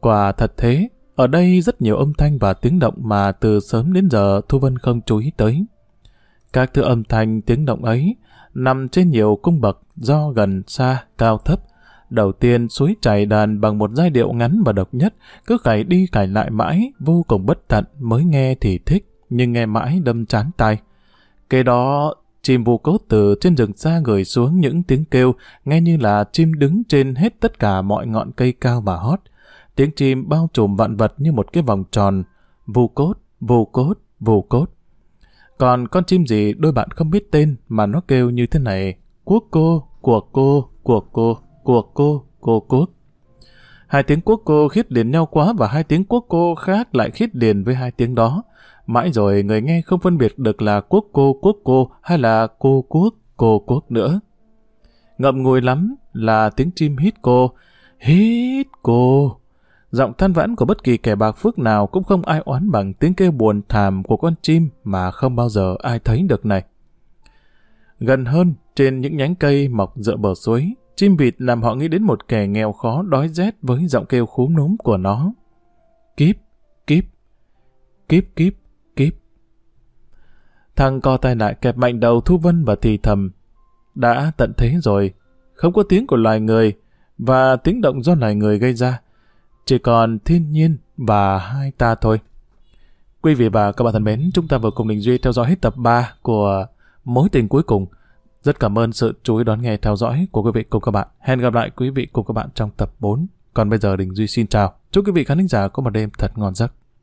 Quả thật thế, ở đây rất nhiều âm thanh và tiếng động mà từ sớm đến giờ Thu Vân không chú ý tới. Các thứ âm thanh tiếng động ấy nằm trên nhiều cung bậc do gần xa, cao thấp. Đầu tiên suối chảy đàn bằng một giai điệu ngắn và độc nhất, cứ cải đi cải lại mãi, vô cùng bất tận mới nghe thì thích, nhưng nghe mãi đâm chán tai. Kế đó Chim vu cốt từ trên rừng xa gửi xuống những tiếng kêu, nghe như là chim đứng trên hết tất cả mọi ngọn cây cao và hót. Tiếng chim bao trùm vạn vật như một cái vòng tròn. Vu cốt, vu cốt, vu cốt. Còn con chim gì đôi bạn không biết tên mà nó kêu như thế này. Quốc cô, của cô, của cô, của cô, cô cuốc Hai tiếng quốc cô khít liền nhau quá và hai tiếng quốc cô khác lại khít liền với hai tiếng đó. Mãi rồi người nghe không phân biệt được là quốc cô quốc cô hay là cô quốc cô quốc nữa. Ngậm ngùi lắm là tiếng chim hít cô, hít cô. Giọng than vãn của bất kỳ kẻ bạc phước nào cũng không ai oán bằng tiếng kêu buồn thảm của con chim mà không bao giờ ai thấy được này. Gần hơn, trên những nhánh cây mọc dựa bờ suối, chim vịt làm họ nghĩ đến một kẻ nghèo khó đói rét với giọng kêu khúm núm của nó. Kíp, kíp, kíp kíp, Thằng co tay lại kẹp mạnh đầu Thu Vân và thì thầm. Đã tận thế rồi, không có tiếng của loài người và tiếng động do loài người gây ra. Chỉ còn thiên nhiên và hai ta thôi. Quý vị và các bạn thân mến, chúng ta vừa cùng Đình Duy theo dõi hết tập 3 của Mối tình cuối cùng. Rất cảm ơn sự chú ý đón nghe theo dõi của quý vị cùng các bạn. Hẹn gặp lại quý vị cùng các bạn trong tập 4. Còn bây giờ Đình Duy xin chào. Chúc quý vị khán giả có một đêm thật ngon giấc.